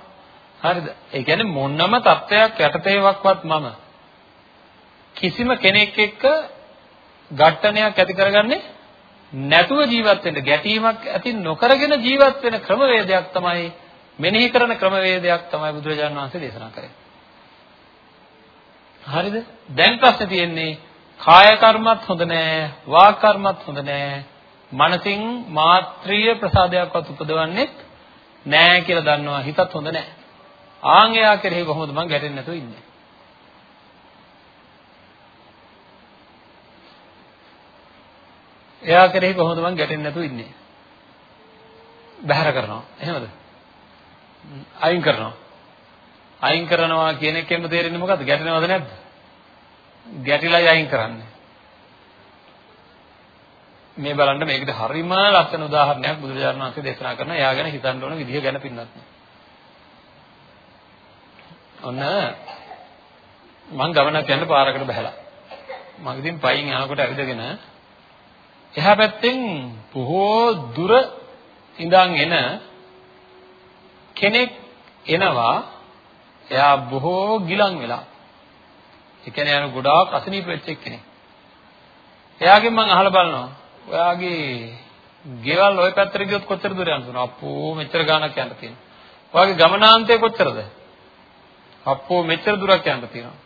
හරිද? ඒ කියන්නේ මොනම தත්වයක් යටතේවක්වත් මම කිසිම කෙනෙක් එක්ක ඝට්ටනයක් ඇති කරගන්නේ නැතුව ජීවත් වෙන්න ගැටීමක් ඇති නොකරගෙන ජීවත් වෙන ක්‍රමවේදයක් තමයි මෙනෙහි කරන ක්‍රමවේදයක් තමයි බුදුරජාණන් වහන්සේ දේශනා කරේ. හරිද? දැන් ප්‍රශ්නේ තියෙන්නේ කාය කර්මත් හොඳ නෑ, වාක් කර්මත් හොඳ නෑ. මනසින් මාත්‍රීය ප්‍රසාදයක්වත් උපදවන්නේ නෑ කියලා දන්නවා හිතත් හොඳ නෑ. ආන් එයා කෙරෙහි කොහොමද මං ගැටෙන්නේ නැතුව ඉන්නේ? එයා කෙරෙහි කොහොමද මං ගැටෙන්නේ නැතුව ඉන්නේ? බැහැර කරනවා. එහෙමද? අයින් කරනවා. අයින් කරනවා කියන එකෙන්ම තේරෙන්නේ මොකද්ද? ගැටෙනවද නැද්ද? ගැටිලායි අයින් කරන්නේ. මේ බලන්න මේකට හරිම ලස්සන උදාහරණයක් බුදුරජාණන් වහන්සේ දේශනා කරනවා. එයා ගැන හිතන්න ඕන විදිහ ගැන පින්නත්. ඔන්න මං ගමනක් යන්න පාරකට බහැලා. මම ඉතින් පයින් යනකොට ඇවිදගෙන එහා පැත්තෙන් බොහෝ දුර ඉඳන් එන කෙනෙක් එනවා එයා බොහෝ ගිලන් වෙලා. ඒ කියන්නේ යන ගොඩාක් අසනීප වෙච්ච කෙනෙක්. එයාගෙන් මම අහලා බලනවා. ඔයාගේ ගෙවල් ওই පැත්තට ගියොත් කොච්චර දුර යන්න ඕන? අප්පෝ මෙච්චර ගාණක් යන්න තියෙනවා. ඔයාගේ ගමනාන්තය කොච්චරද? අප්පෝ මෙච්චර දුරක් යන්න තියෙනවා.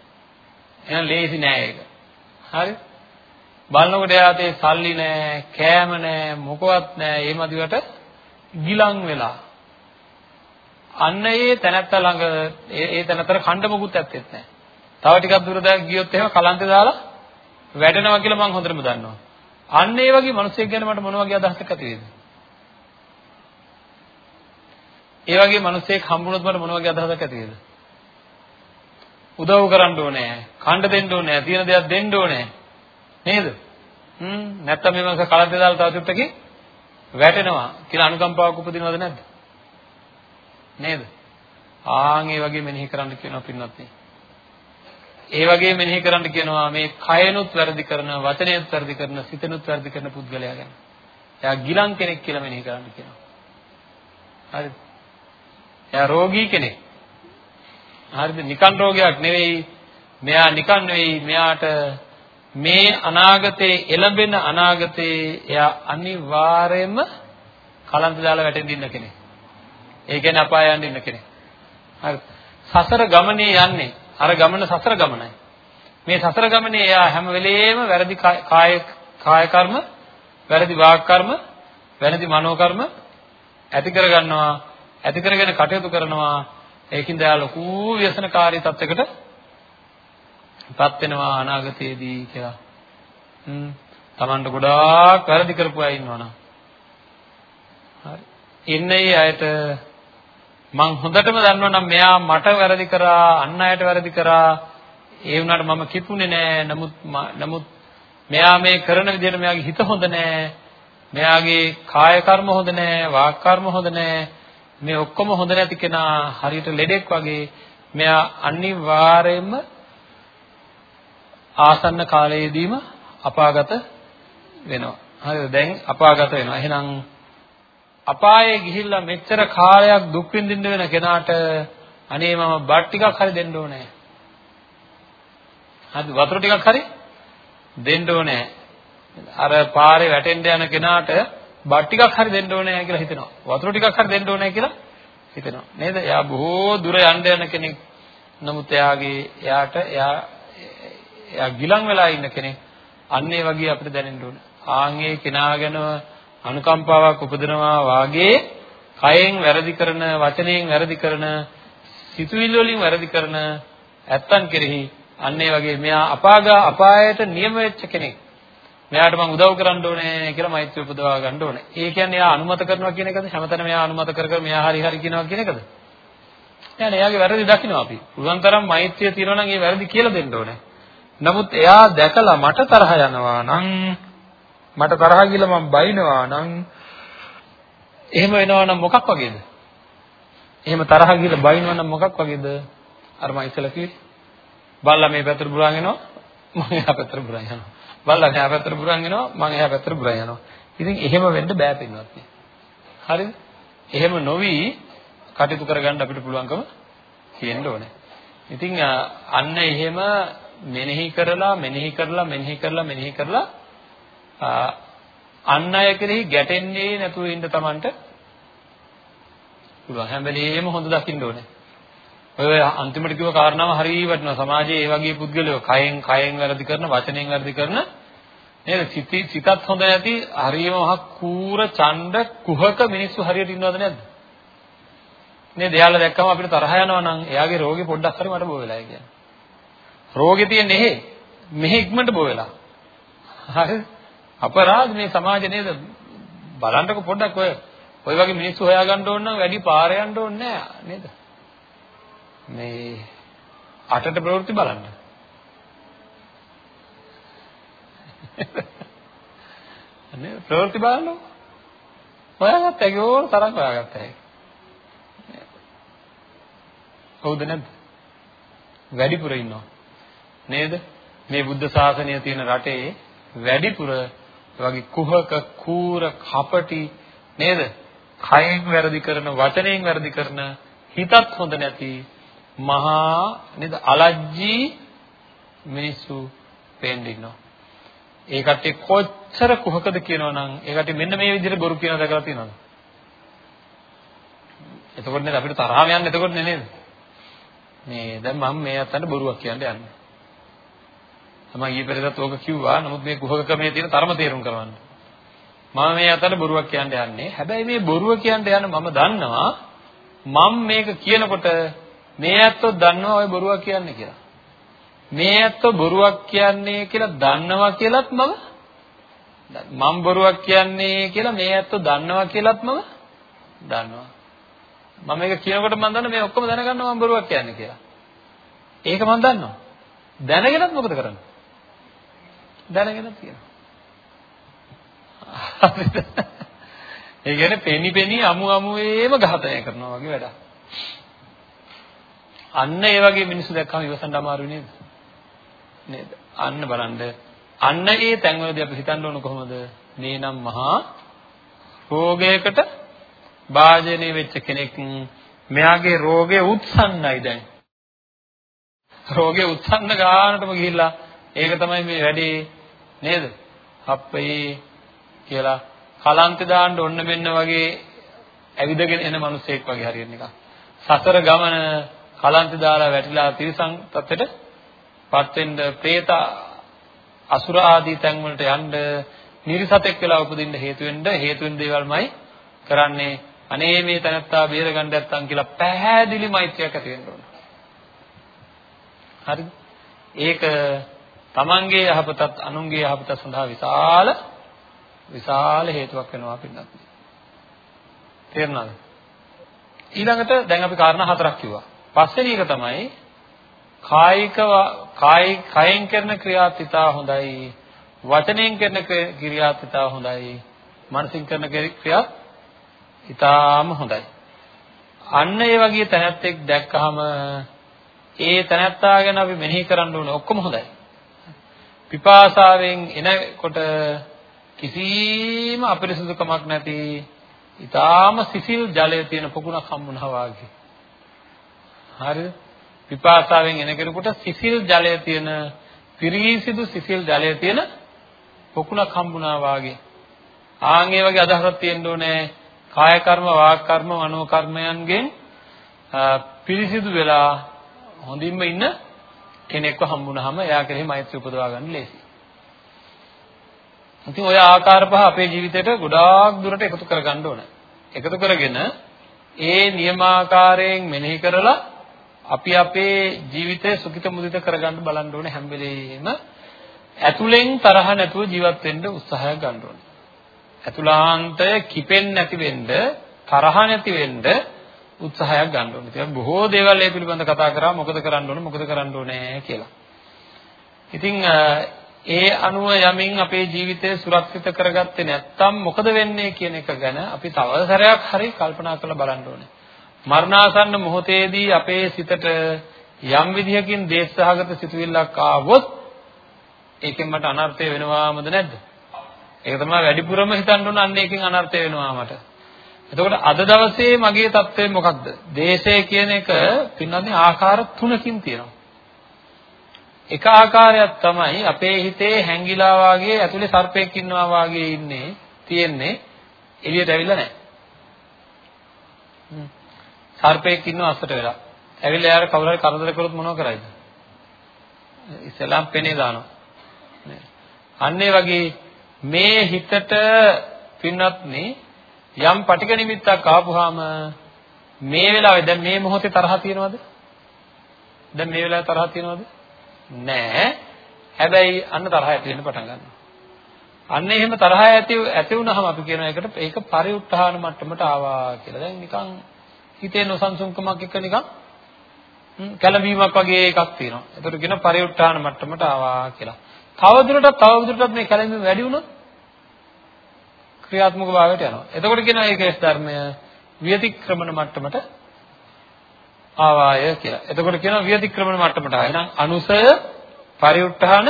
එහෙනම් ලේසි නෑ ඒක. හරි? බලනකොට එයාට සල්ලි නෑ, කෑම නෑ, මොකවත් නෑ. ඒ මදිවට ගිලන් වෙලා. අන්න ඒ තැනත්ත ළඟ ඒ ඒ තැනතර කණ්ඩ මොකුත් ඇත්තෙත් නෑ. තව ටිකක් දුර දැක් ගියොත් එහෙම කලන්තේ දාලා වැඩනවා කියලා මම හොඳටම දන්නවා. අන්න ඒ වගේ මිනිස්සෙක් ගැන මට මොන වගේ අදහසක් ඇති වේද? ඒ වගේ මිනිස්සෙක් හම්බුනොත් මට මොන වගේ අදහසක් ඇති වේද? උදව් කරන්න ඕනේ, කණ්ඩ දෙන්න ඕනේ, තියෙන දේක් දෙන්න ඕනේ. නේද? හ්ම් නැත්තම් මේ මනස කලන්තේ දාලා තව චුට්ටකින් වැටෙනවා කියලා අනුකම්පාවක් උපදිනවද නැද්ද? නේද? ආන් ඒ වගේ මෙනෙහි කරන්න කියනවා පින්වත් නේ. ඒ වගේ මෙනෙහි කරන්න කියනවා මේ කයනුත් වැරදි කරන, වචනයත් වැරදි කරන, සිතනුත් වැරදි කරන පුද්ගලයා ගැන. එයා ගිලන් කෙනෙක් කියලා මෙනෙහි කරන්න කියනවා. හරිද? එයා රෝගී කෙනෙක්. හරිද? නිකන් රෝගයක් නෙවෙයි. මෙයා නිකන් නෙවෙයි. මෙයාට මේ අනාගතේ එළඹෙන අනාගතේ එයා අනිවාර්යයෙන්ම කලන්ත දාලා වැටෙන්න ඉන්න කෙනෙක්. ඒ කියන්නේ අපාය යන්න ඉන්න කෙනෙක්. හරි. සසර ගමනේ යන්නේ. අර ගමන සසර ගමනයි. මේ සසර ගමනේ එයා හැම වෙලෙම වැරදි කාය කාය කර්ම, වැරදි වාක් කර්ම, වැරදි මනෝ කර්ම ඇති කරගන්නවා. ඇති කරගෙන කටයුතු කරනවා. ඒකින්ද එයා ලොකු ව්‍යසනකාරී තත්යකට පත් වෙනවා අනාගතයේදී කියලා. හ්ම්. Tamanට ගොඩාක් වැරදි කරපු අය ඉන්නවනම්. හරි. ඉන්නේ අයට මං හොඳටම දන්නවනම් මෙයා මට වැරදි කරා අන් අයට වැරදි කරා ඒ වුණාට මම කිපුනේ නෑ නමුත් නමුත් මෙයා මේ කරන විදිහට මෙයාගේ හිත හොඳ නෑ මෙයාගේ කාය කර්ම හොඳ නෑ වාක් කර්ම හොඳ නෑ මේ ඔක්කොම හොඳ නැති කෙනා හරියට ලෙඩෙක් වගේ මෙයා අනිවාර්යයෙන්ම ආසන්න කාලයේදීම අපාගත වෙනවා හරිද දැන් අපාගත වෙනවා එහෙනම් අපායේ ගිහිල්ලා මෙච්චර කාලයක් දුක් විඳින්න වෙන කෙනාට අනේ මම බත් ටිකක් හරි දෙන්න ඕනේ. හරි වතුර ටිකක් හරි දෙන්න ඕනේ. අර පාරේ වැටෙන්න යන කෙනාට බත් ටිකක් හරි දෙන්න ඕනේ කියලා හිතෙනවා. වතුර ටිකක් හරි දෙන්න ඕනේ කියලා හිතෙනවා. නේද? එයා බොහෝ දුර යන්න යන කෙනෙක්. නමුත් එයාගේ එයාට එයා එයා ගිලන් වෙලා ඉන්න කෙනෙක්. අන්න ඒ වගේ අපිට දැනෙන්න ඕන. ආන් ඒ කෙනා ගැන අනුකම්පාවක් උපදිනවා වාගේ කයෙන් වැරදි කරන, වචනයෙන් වැරදි කරන, සිතුවිලි වලින් වැරදි කරන ඇත්තන් කෙරෙහි අන්න ඒ වගේ මෙයා අපාගා අපායට නියම වෙච්ච කෙනෙක්. මෙයාට මම උදව් කරන්න ඕනේ කියලා මෛත්‍රිය උපදවා ගන්න ඕනේ. ඒ කියන්නේ එයා අනුමත කරනවා කියන එකද? හැමතැනම එයා අනුමත කර කර මෙයා හරි හරි කියනවා කියන එකද? නෑ නෑ එයාගේ වැරදි දකින්න අපි. පුළුවන් තරම් මෛත්‍රිය තියෙනවා නම් ඒ වැරදි කියලා දෙන්න ඕනේ. නමුත් එයා දැකලා මට තරහ යනවා නම් මට තරහ ගිහලා මම බයිනවා නම් එහෙම වෙනවා නම් මොකක් වගේද? එහෙම තරහ ගිහලා බයිනවා නම් මොකක් වගේද? අර මම ඉස්සෙල්ලා කිව්වේ. බල්ලා මේ පැත්තට බුරන් එනවා මම එහා පැත්තට බුරන් යනවා. බල්ලා එහා පැත්තට බුරන් එනවා මම එහා පැත්තට බුරන් යනවා. ඉතින් එහෙම වෙන්න බෑ පින්වත්. හරිද? එහෙම නොවි කටයුතු කරගන්න අපිට පුළුවන්කම තියෙන්න ඕනේ. ඉතින් අන්න එහෙම මෙනෙහි කරලා මෙනෙහි කරලා මෙනෙහි කරලා මෙනෙහි කරලා අන් අය කෙරෙහි ගැටෙන්නේ නැතුව ඉන්න Tamanට පුළුවන්. හැම වෙලේම හොඳ දකින්න ඕනේ. ඔය අන්තිමට කිව්ව කාරණාව හරිය වටිනවා. සමාජයේ මේ වගේ පුද්ගලයෝ කයෙන් කයෙන් වැරදි කරන, වචනෙන් වැරදි කරන නේද? සිත සිතත් හොඳ නැති හරියම මහ කූර ඡණ්ඩ කුහක මිනිස්සු හරියට ඉන්නවද නැද්ද? නේද? එයාලා දැක්කම අපිට තරහ යනවා නම් එයාගේ රෝගේ පොඩ්ඩක් හරි මට බෝ වෙලා කියන්නේ. රෝගේ තියෙන්නේ එහෙ. මෙහෙ ඉක්මනට බෝ වෙලා. හරිද? අපරාධ මේ සමාජ නේද? බලන්නකො පොඩ්ඩක් ඔය ඔය වගේ මිනිස්සු හොයාගන්න ඕන නම් වැඩි පාර යන්න ඕනේ නෑ නේද? මේ අටට ප්‍රවෘත්ති බලන්න. අනේ ප්‍රවෘත්ති බලන්න. හොයාගත්තා ඒක ඕන තරම් හොයාගත්තා ඒක. හවුද නැද්ද? වැඩිපුර ඉන්නවා. නේද? මේ බුද්ධ ශාසනය තියෙන රටේ වැඩිපුර වගේ කුහක කූර කපටි නේද? කයෙන් වැරදි කරන වචනයෙන් වැරදි කරන හිතත් හොඳ නැති මහා නේද අලජ්ජී මිනිස්සු පේන්න ඉන්නවා. ඒ කට්ටිය කොච්චර කුහකද කියනවනම් ඒ කට්ටිය මෙන්න මේ විදිහට බොරු කියනවා දැකලා තියෙනවද? එතකොට නේද අපිට තරහම යන්නේ එතකොට නේද? මේ දැන් මම මේ අතට බොරුවක් කියන්න යන්නේ. මම ඊයේ පෙරේදත් ඕක කිව්වා. නමුත් මේ කුහකකමේ තියෙන තරම තේරුම් කරගන්න. මම මේ අතට බොරුවක් කියන්න යන්නේ. හැබැයි මේ බොරුව කියන්න යන මම දන්නවා මම මේක කියනකොට මේ ඇත්තෝ දන්නවා ඔය බොරුවක් කියන්නේ කියලා. මේ ඇත්තෝ බොරුවක් කියන්නේ කියලා දන්නවා කියලත් මම මම බොරුවක් කියන්නේ කියලා මේ ඇත්තෝ දන්නවා කියලත් මම දන්නවා. මම මේක කියනකොට මම දන්නවා මේ ඔක්කොම දැනගන්නවා මම බොරුවක් කියන්නේ කියලා. ඒක මම දන්නවා. දැනගෙනත් මොකද කරන්නේ? දැනගෙනත් කියනවා. ඒ කියන්නේ පෙනි පෙනි අමු අමුවේම ඝාතනය කරනවා වගේ වැඩක්. අන්න ඒ වගේ මිනිස්සු දැක්කම ඉවසන්න අමාරු නේද? නේද? අන්න බලන්න. අන්න ඒ තැන්වලදී අපි හිතන්න ඕන කොහොමද? මේ නම් මහා රෝගයකට භාජනය වෙච්ච කෙනෙක් මෙයාගේ රෝගය උත්සන්නයි දැන්. රෝගේ උත්සන්න ගානටම ගිහිල්ලා ඒක තමයි මේ වැඩේ නේද? අප්පේ කියලා කලන්ත දාන්න ඔන්න මෙන්න වගේ ඇවිදගෙන එන මිනිසෙක් වගේ හරියන එක. සතර ගමන කලන්ත දාලා වැටිලා තිරිසන් තත්ත්වෙට පත් වෙන්න പ്രേත අසුර ආදී තැන් වලට යන්න නිර්සතෙක් වෙලා උපදින්න හේතු වෙන්න හේතු වෙන දේවල්මයි කරන්නේ අනේ මේ තනත්තා බේරගන්න නැත්තම් කියලා පැහැදිලි මෛත්‍රියක් ඇති වෙන්න ඕන. හරිද? ඒක තමන්ගේ යහපතත් අනුන්ගේ යහපතත් සඳහා විශාල විශාල හේතුවක් වෙනවා පින්නත්. තේරුණාද? ඊළඟට දැන් අපි කාරණා හතරක් කිව්වා. පස්වෙනි එක තමයි කායික කායි කයෙන් කරන ක්‍රියාත්ිතා හොඳයි වචනයෙන් කරන ක්‍රියාත්ිතා හොඳයි මනසින් කරන ක්‍රියාත් ඉතාම හොඳයි. අන්න ඒ වගේ තැනැත්තෙක් දැක්කහම ඒ තැනැත්තා ගැන අපි මෙනෙහි කරන්න ඕනේ ඔක්කොම හොඳයි. පිපාසාවෙන් එනකොට කිසිම අපිරිසුදුකමක් නැති ඊටාම සිසිල් ජලය තියෙන පොකුණක් හම්බුණා වාගේ. හරිද? පිපාසාවෙන් එන කෙනෙකුට සිසිල් ජලය තියෙන පිරිසිදු සිසිල් ජලය තියෙන පොකුණක් හම්බුණා වාගේ. ආන් ඒ වගේ අදහසක් තියෙන්න ඕනේ. කාය කර්ම, වාක් කර්ම, මනෝ කර්මයන්ගෙන් පිරිසිදු වෙලා හොඳින්ම ඉන්න කෙනෙක්ව හම්බුනහම එයා කෙරෙහි මෛත්‍රිය උපදවා ගන්න ලේසියි. ඉතින් ඔය ආකාර පහ අපේ ජීවිතේට ගොඩාක් දුරට එකතු කරගන්න ඕන. එකතු කරගෙන ඒ නියමාකාරයෙන් මෙනෙහි කරලා අපි අපේ ජීවිතය සුඛිත මුදිත කරගන්න බලන්න ඕනේ හැම වෙලෙම ඇතුලෙන් තරහ නැතුව ජීවත් වෙන්න උත්සාහයක් ගන්න ඕනේ. ඇතුළාන්තය කිපෙන්නේ නැති වෙන්න තරහ නැති වෙන්න උත්සාහයක් ගන්න ඕනේ. ඉතින් බොහෝ දේවල් ඒ පිළිබඳව කතා කරා මොකද කරන්න ඕනේ මොකද කරන්න ඕනේ කියලා. ඉතින් ඒ අනුව යමින් අපේ ජීවිතය සුරක්ෂිත කරගත්තේ නැත්නම් මොකද වෙන්නේ කියන එක ගැන අපි තව සැරයක් හරි කල්පනා කරලා බලන්න ඕනේ. මරණාසන්න මොහොතේදී අපේ සිතට යම් විදිහකින් දේශසහගත සිතුවිල්ලක් ආවොත් ඒකෙන් මට අනර්ථය වෙනවාමද නැද්ද? ඒක තමයි වැඩිපුරම හිතන්න ඕන අන්න එකෙන් අනර්ථය වෙනවා මට. එතකොට අද දවසේ මගේ தත්ත්වය මොකක්ද? දේශය කියන එක පින්නන්නේ ආකාර තුනකින් තියෙනවා. එක ආකාරයක් තමයි අපේ හිතේ හැංගිලා වාගේ ඇතුලේ සර්පෙක් ඉන්නවා වාගේ ඉන්නේ තියෙන්නේ එළියට ඇවිල්ලා නැහැ. සර්පෙක් ඉන්නව අස්සට වෙලා. ඇවිල්ලා යාර කවුරු හරි කරදර කළොත් මොනව කරයිද? ඉස්සලාම් පෙනේ දානවා. අන්න ඒ වගේ මේ හිතට පින්වත්නි යම් පටික නිමිත්තක් ආපුවාම මේ වෙලාවේ දැන් මේ මොහොතේ තරහ තියනවද? දැන් මේ වෙලාවේ තරහ තියනවද? නෑ. හැබැයි අන්න තරහ ඇති වෙන්න පටන් ගන්නවා. අන්න එහෙම තරහ ඇති ඇති වුනහම අපි කියන එකට ඒක පරිඋත්ථාන මට්ටමට ආවා කියලා. දැන් නිකන් හිතේ නොසන්සුන්කමක් එක්ක නිකන් කැළඹීමක් වගේ එකක් තියෙනවා. ඒකට කියන පරිඋත්ථාන මට්ටමට ආවා කියලා. තවදුරටත් තවදුරටත් මේ කැළඹීම වැඩි වුණොත් ක්‍රියාත්මක භාවයට යනවා. එතකොට කියනවා ඒකේ ධර්මය විතික්‍රමන මට්ටමට ආවාය කියලා. එතකොට කියනවා විතික්‍රමන මට්ටමට ආය. එහෙනම් අනුසය පරිඋත්ථාන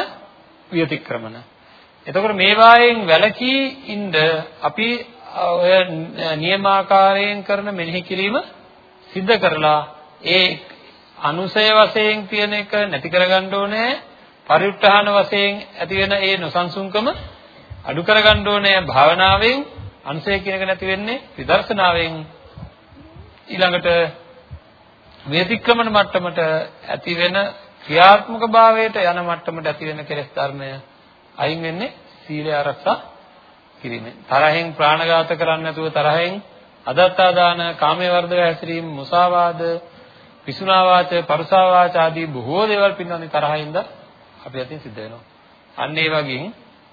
විතික්‍රමන. එතකොට මේ වායෙන් වැළකී ඉන්න අපි ඔය නියමාකාරයෙන් කරන මෙනෙහි කිරීම සිද්ධ කරලා ඒ අනුසය වශයෙන් තියෙන එක නැති කරගන්න ඕනේ පරිඋත්ථාන වශයෙන් ඇති වෙන ඒ නොසන්සුන්කම අඩු කරගන්න ඕනේ භාවනාවෙන් අනුසය කියන එක නැති වෙන්නේ විදර්ශනාවෙන් ඊළඟට වේතික්‍රමන මට්ටමට ඇති වෙන ක්‍රියාත්මක භාවයට යන මට්ටමට ඇති වෙන කෙලෙස් ධර්මය අයින් වෙන්නේ සීලය ආරක්ෂා කිරීමෙන්. තරහෙන් ප්‍රාණඝාත කරන්නේ නැතුව තරහෙන් අදත්තා දාන, කාමයේ වර්ධව හැසිරීම, මුසාවාද, පිසුනා වාච, පරුසා වාච ආදී බොහෝ දේවල් පින්නන්නේ තරහින්ද අපි අතින් සිද්ධ වෙනවා. අන්න ඒ වගේ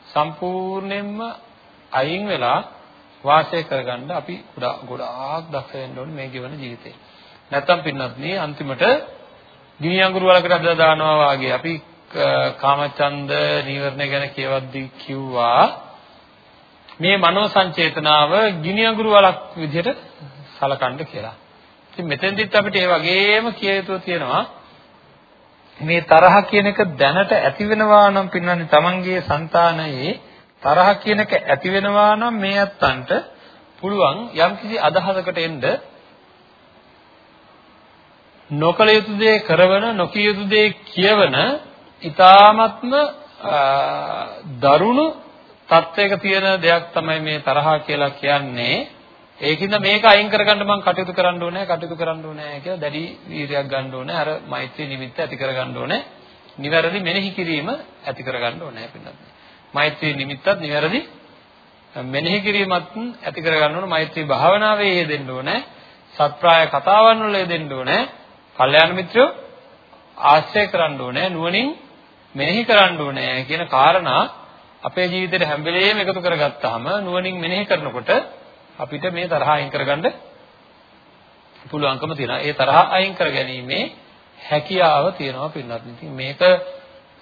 සම්පූර්ණයෙන්ම අයින් වෙලා වාසය කරගන්න අපි ගොඩාක් දක්ෂ වෙන්න ඕනේ මේ ජීවන ජීවිතේ. නැත්තම් පින්නත් මේ අන්තිමට ගිනි අඟුරු වලකට අදලා දානවා වාගේ අපි කාමචන්ද නීවරණ ගැන කියවද්දි කිව්වා මේ මනෝ සංචේතනාව ගිනි අඟුරු වලක් විදිහට සලකන්න කියලා. ඉතින් මෙතෙන්දිත් අපිට ඒ වගේම කිය යුතු තියෙනවා මේ තරහ කියන එක දැනට ඇති වෙනවා නම් පින්නන්නේ Tamanගේ సంతානයේ තරහ කියන එක ඇති වෙනවා නම් මේ අත්තන්ට පුළුවන් යම්කිසි අදහසකට එන්න නොකල යුතු දේ කරවන නොකිය යුතු දේ කියවන ඊ타ත්ම දරුණු තත්වයක තියෙන දෙයක් තමයි මේ තරහා කියලා කියන්නේ. ඒකින්ද මේක අයින් කරගන්න මම කටයුතු කරන්න ඕනේ, කටයුතු කරන්න ඕනේ කියලා දැඩි වීරියක් ගන්න ඕනේ. අර මෛත්‍රී නිමිත්ත ඇති කරගන්න ඕනේ. නිවැරදි මෙනෙහි කිරීම ඇති කරගන්න ඕනේ පින්නත්. මෛත්‍රී නිමිත්තත් නිවැරදි මෙනෙහි කිරීමත් ඇති කරගන්න ඕනේ. මෛත්‍රී භාවනාවේ යෙදෙන්න ඕනේ. සත්‍ප්‍රාය කතාවන් වල යෙදෙන්න ඕනේ. කල්යාණ මිත්‍රයෝ ආශ්‍රය කරන්න ඕනේ. නුවණින් මෙනෙහි කරන්න ඕනේ කියන කාරණා අපේ ජීවිතේට හැම වෙලේම එකතු කරගත්තාම නුවණින් මෙනෙහි කරනකොට අපිට මේ තරහ අයින් කරගන්න පුළුවන්කම තියෙනවා. ඒ තරහ අයින් කරගැනීමේ හැකියාව තියෙනවා පින්නත්. ඉතින් මේක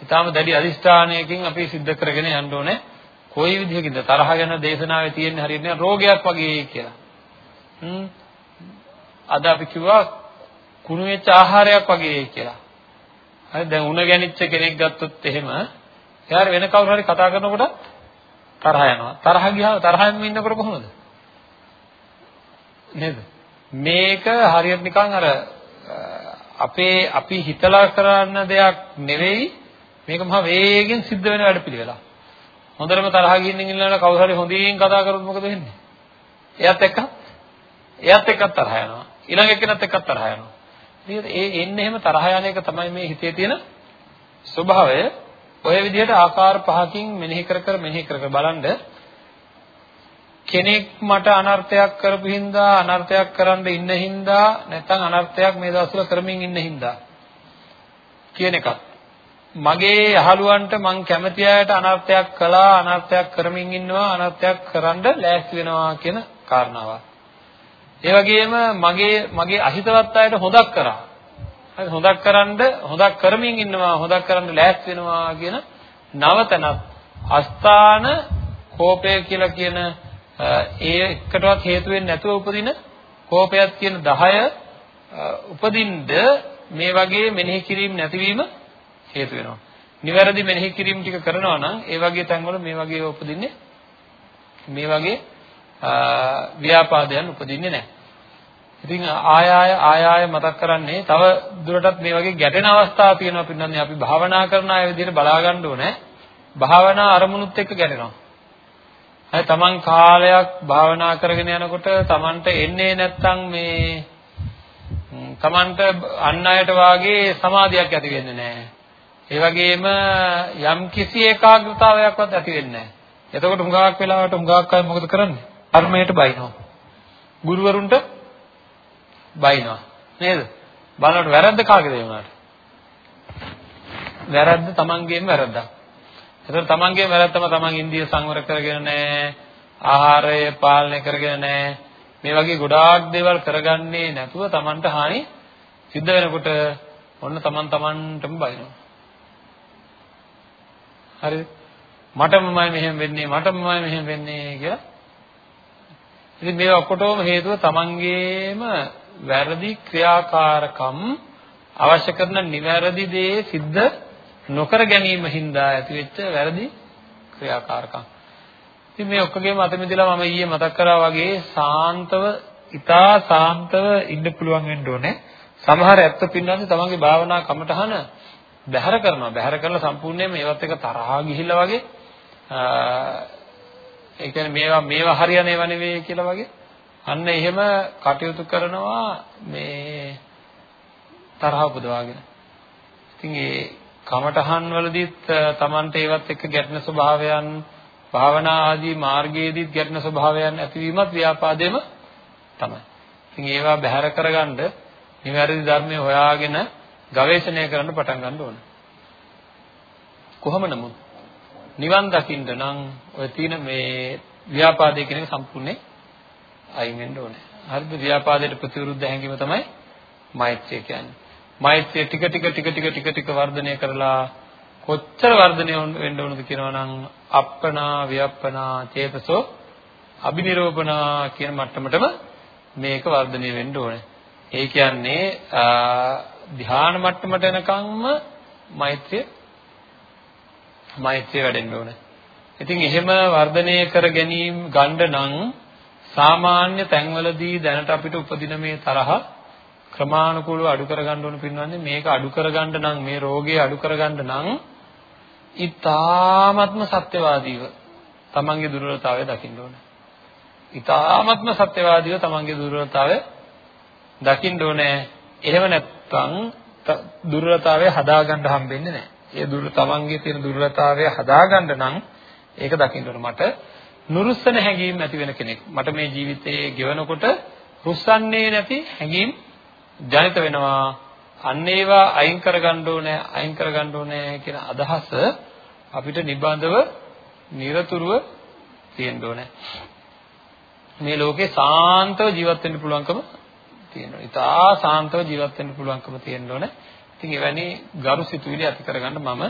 ඊටාම දැඩි අදිෂ්ඨානයකින් අපි සිද්ධ කරගෙන යන්න ඕනේ. කොයි විදිහකින්ද තරහ ගැන දේශනාවේ තියෙන හරියට රෝගයක් වගේ කියලා. හ්ම් අද අපි කිව්වා කුණු වෙච්ච ආහාරයක් වගේ කියලා. හරි දැන් උණ ගැනිච්ච කෙනෙක් ගත්තොත් එහෙම එයාට වෙන කවුරු හරි කතා කරනකොට තරහ යනවා. තරහ ගියාම තරහෙන්ම ඉන්නකොට කොහොමද? නේද? මේක හරියට නිකන් අර අපේ අපි හිතලා කරන දෙයක් නෙවෙයි මේක මහ වේගෙන් සිද්ධ වෙන වැඩපිළිවෙලක්. හොඳටම තරහ ගින්න ඉන්නලා කවුරු හරි හොඳින් කතා කරොත් මොකද වෙන්නේ? එයාත් එක්ක එයාත් එක්ක තරහ යනවා. ඊළඟ එක්කෙනත් එක්ක තරහ යනවා. නේද? ඒ එන්නේ එහෙම තරහ යන එක තමයි මේ හිතේ තියෙන ස්වභාවය. ඔය විදිහට ආකාර පහකින් මෙනෙහි කර කර මෙනෙහි කර කර බලනද කෙනෙක් මට අනර්ථයක් කරපු හින්දා අනර්ථයක් කරන්න ඉන්න හින්දා නැත්නම් අනර්ථයක් මේ දවස්වල කරමින් ඉන්න හින්දා කියන එකත් මගේ යහළුවන්ට මං කැමති අයට අනර්ථයක් කළා අනර්ථයක් කරමින් ඉන්නවා අනර්ථයක් කරන්න ලෑස්ති වෙනවා කියන කාරණාවක් ඒ වගේම මගේ මගේ අහිතවත් අයට හොදක් කරා. හරි හොදක් කරන්ඩ හොදක් කරමින් ඉන්නවා හොදක් කරන්න ලෑස්ති වෙනවා කියන නවතනත් අස්ථාන කෝපය කියලා කියන ඒ එකටවත් හේතු වෙන්නේ නැතුව උපදින කෝපයක් කියන 10 උපදින්ද මේ වගේ මෙනෙහි කිරීම නැතිවීම හේතු වෙනවා. නිවැරදි මෙනෙහි කිරීම ටික කරනවා නම් ඒ වගේ තැන්වල මේ වගේ උපදින්නේ මේ වගේ ව්‍යාපාදයන් උපදින්නේ නැහැ. ඉතින් ආය ආය ආය ආය මතක් කරන්නේ තව දුරටත් මේ වගේ ගැටෙන අවස්ථා තියෙනවා පින්නන්නේ අපි භාවනා කරන අය විදිහට බලා ගන්න ඕනේ. භාවනා අරමුණුත් එක්ක ගැටෙනවා. හරි තමන් කාලයක් භාවනා කරගෙන යනකොට තමන්ට එන්නේ නැත්තම් මේ තමන්ට අන් අයට වාගේ සමාධියක් ඇති වෙන්නේ නැහැ. ඒ වගේම යම් කිසි ඒකාග්‍රතාවයක්වත් ඇති වෙන්නේ නැහැ. එතකොට හුඟක් වෙලාවට හුඟක් අය මොකද කරන්නේ? කර්මයට බයිනවා. ගුරුවරුන්ට බයිනවා. නේද? බලනකොට වැරද්ද කාගේද වුණාට? වැරද්ද තමන්ගේම වැරද්දක්. ඒතර තමන්ගේ වැරද්දම තමන් ඉන්දිය සංවර කරගෙන නැහැ. ආහාරය පාලනය කරගෙන නැහැ. මේ වගේ ගොඩාක් දේවල් කරගන්නේ නැතුව තමන්ට හානි සිද්ධ වෙනකොට ඔන්න තමන් තමන්ටම බයිනවා. හරිද? මටමමයි මෙහෙම වෙන්නේ මටමමයි මෙහෙම වෙන්නේ කියලා. ඉතින් මේ ඔක්කොටම හේතුව තමන්ගේම වැරදි ක්‍රියාකාරකම් අවශ්‍ය කරන නිවැරදි දේ සිද්ධ නොකර ගැනීම හින්දා ඇතිවෙච්ච වැරදි ක්‍රියාකාරකම්. ඉතින් මේ ඔක්කොගේම අත මිදලා මම ඊයේ මතක් කරා වගේ සාන්තව, ඊටා සාන්තව ඉන්න පුළුවන් වෙන්න ඕනේ. සමහර ඇත්ත පින්නන්නේ තමන්ගේ භාවනා කමටහන බැහැර කරනවා. බැහැර කරලා සම්පූර්ණයෙන්ම ඒවත් එක තරහා ගිහිල්ලා වගේ ඒ කියන්නේ මේවා මේවා හරියන ඒවා නෙවෙයි කියලා වගේ අන්න එහෙම කටයුතු කරනවා මේ තරහ උපදවාගෙන. ඉතින් ඒ කමඨහන් වලදීත් Tamante ඒවත් එක්ක ගැටෙන ස්වභාවයන් භාවනා ආදී මාර්ගයේදීත් ගැටෙන ස්වභාවයන් ඇතිවීමත් ව්‍යාපාදෙම තමයි. ඉතින් ඒවා බැහැර කරගන්න නිවැරදි ධර්මය හොයාගෙන ගවේෂණය කරන්න පටන් ගන්න ඕන. කොහොම නමුත් නිවන් දකින්න නම් ඔය තියෙන මේ ව්‍යාපාදයේ කියන එක සම්පූර්ණයෙන් අයින් වෙන්න ඕනේ. හරිද? ව්‍යාපාදයට ප්‍රතිවිරුද්ධ හැඟීම තමයි මෛත්‍රිය කියන්නේ. මෛත්‍රිය ටික ටික ටික ටික ටික ටික වර්ධනය කරලා කොච්චර වර්ධනය වෙන්න ඕනද කියනවා නම් අප්පනා ව්‍යප්පනා චේතසෝ අබිනිරෝපණා කියන මට්ටමටම මේක වර්ධනය වෙන්න ඕනේ. ඒ කියන්නේ ධ්‍යාන මට්ටමට එනකම්ම මෛත්‍රිය මෛත්‍රිය වැඩෙන්න ඕනේ. ඉතින් එහෙම වර්ධනය කර ගැනීම ගන්න නම් සාමාන්‍ය තැන්වලදී දැනට අපිට උපදින මේ තරහ ක්‍රමානුකූලව අඩු කරගන්න ඕන පින්වන්නේ මේක අඩු කරගන්න නම් මේ රෝගය අඩු කරගන්න නම් ඊ타ත්ම සත්‍යවාදීව තමන්ගේ දුර්වලතාවය දකින්න ඕනේ. ඊ타ත්ම සත්‍යවාදීව තමන්ගේ දුර්වලතාවය දකින්න ඕනේ. එහෙම නැත්නම් දුර්වලතාවය හදාගන්න හම්බෙන්නේ නැහැ. ඒ දුර්වල තමන්ගේ තියෙන දුර්වලතාවය හදාගන්න නම් ඒක දකින්න ඕනේ. මට නුරුස්සන හැඟීම් ඇති වෙන කෙනෙක්. මට මේ ජීවිතයේ ගෙවනකොට රුස්සන්නේ නැති හැඟීම් ජනිත වෙනවා. අන්න ඒවා අයින් කරගන්න ඕනේ, අයින් කරගන්න ඕනේ කියන අදහස අපිට නිබඳව নিরතුරුව තියෙන්න ඕනේ. මේ ලෝකේ සාන්තව ජීවත් වෙන්න පුළුවන්කම තියෙනවා. ඉතා සාන්තව ජීවත් වෙන්න පුළුවන්කම තියෙන්න ඕනේ. ඉතින් එවැනි ගරු සිතුවිලි ඇති කරගන්න මම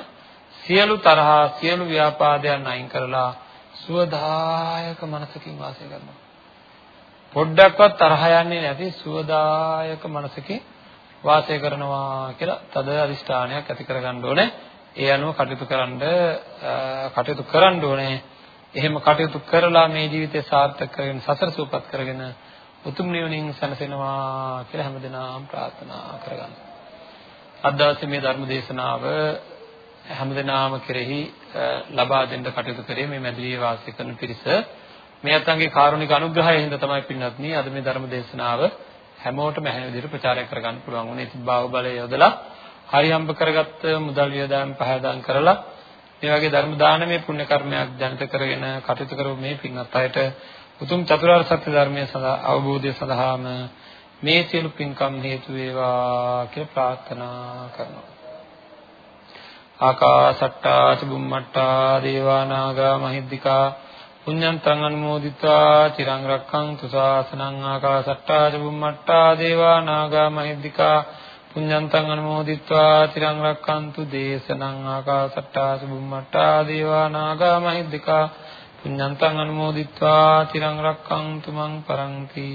සියලු තරහා සියලු ව්‍යාපාදයන් අයින් කරලා සුවදායක මනසකින් වාසය කරනවා. පොඩ්ඩක්වත් තරහ යන්නේ නැති සුවදායක මනසකින් වාසය කරනවා කියලා තද අදිෂ්ඨානයක් ඇති කරගන්න ඕනේ. ඒ අනුව කටයුතු කරන්න කටයුතු කරන්න ඕනේ. එහෙම කටයුතු කරලා මේ ජීවිතය සාර්ථක කරගෙන සසර සූපත් කරගෙන උතුම් නිවනින් සැනසෙනවා කියලා හැමදෙනාම ප්‍රාර්ථනා කරගන්න. අද දවසේ මේ ධර්ම දේශනාව හැමදෙනාම කෙරෙහි ලබා දෙන්න කටයුතු කරේ මේ මැදිරියේ වාසය කරන පිරිස මේ අත්ංගේ කාරුණික අනුග්‍රහය හින්දා තමයි පින්වත්නි අද මේ ධර්ම දේශනාව හැමෝටම ඇහෙන විදිහට ප්‍රචාරය කරගන්න පුළුවන් වුණේ. ඉතින් බාහුව බලය යොදලා හරියම්බ කරගත්ත මුදල් වියදම් පහදාන් කරලා මේ වගේ ධර්ම දානමය පුණ්‍ය කර්මයක් ජනිත කරගෙන කටයුතු කරව මේ පින්වත් අයට උතුම් චතුරාර්ය සත්‍ය ධර්මයේ සඳහා අවබෝධය සඳහාම මේ සියලු පින්කම් හේතු වේවා කියලා ප්‍රාර්ථනා කරනවා. ආකාසට්ටා චුම්මට්ටා දේවා නාග මහිද්దికා පුඤ්ඤන්තං අනුමෝදිතා චිරං රක්ඛන්තු සාසනං ආකාසට්ටා චුම්මට්ටා දේවා නාග මහිද්దికා. පුඤ්ඤන්තං අනුමෝදිතා චිරං රක්ඛන්තු දේශනං ආකාසට්ටා චුම්මට්ටා දේවා නාග මහිද්దికා. පුඤ්ඤන්තං අනුමෝදිතා චිරං රක්ඛන්තු මං පරන්ති.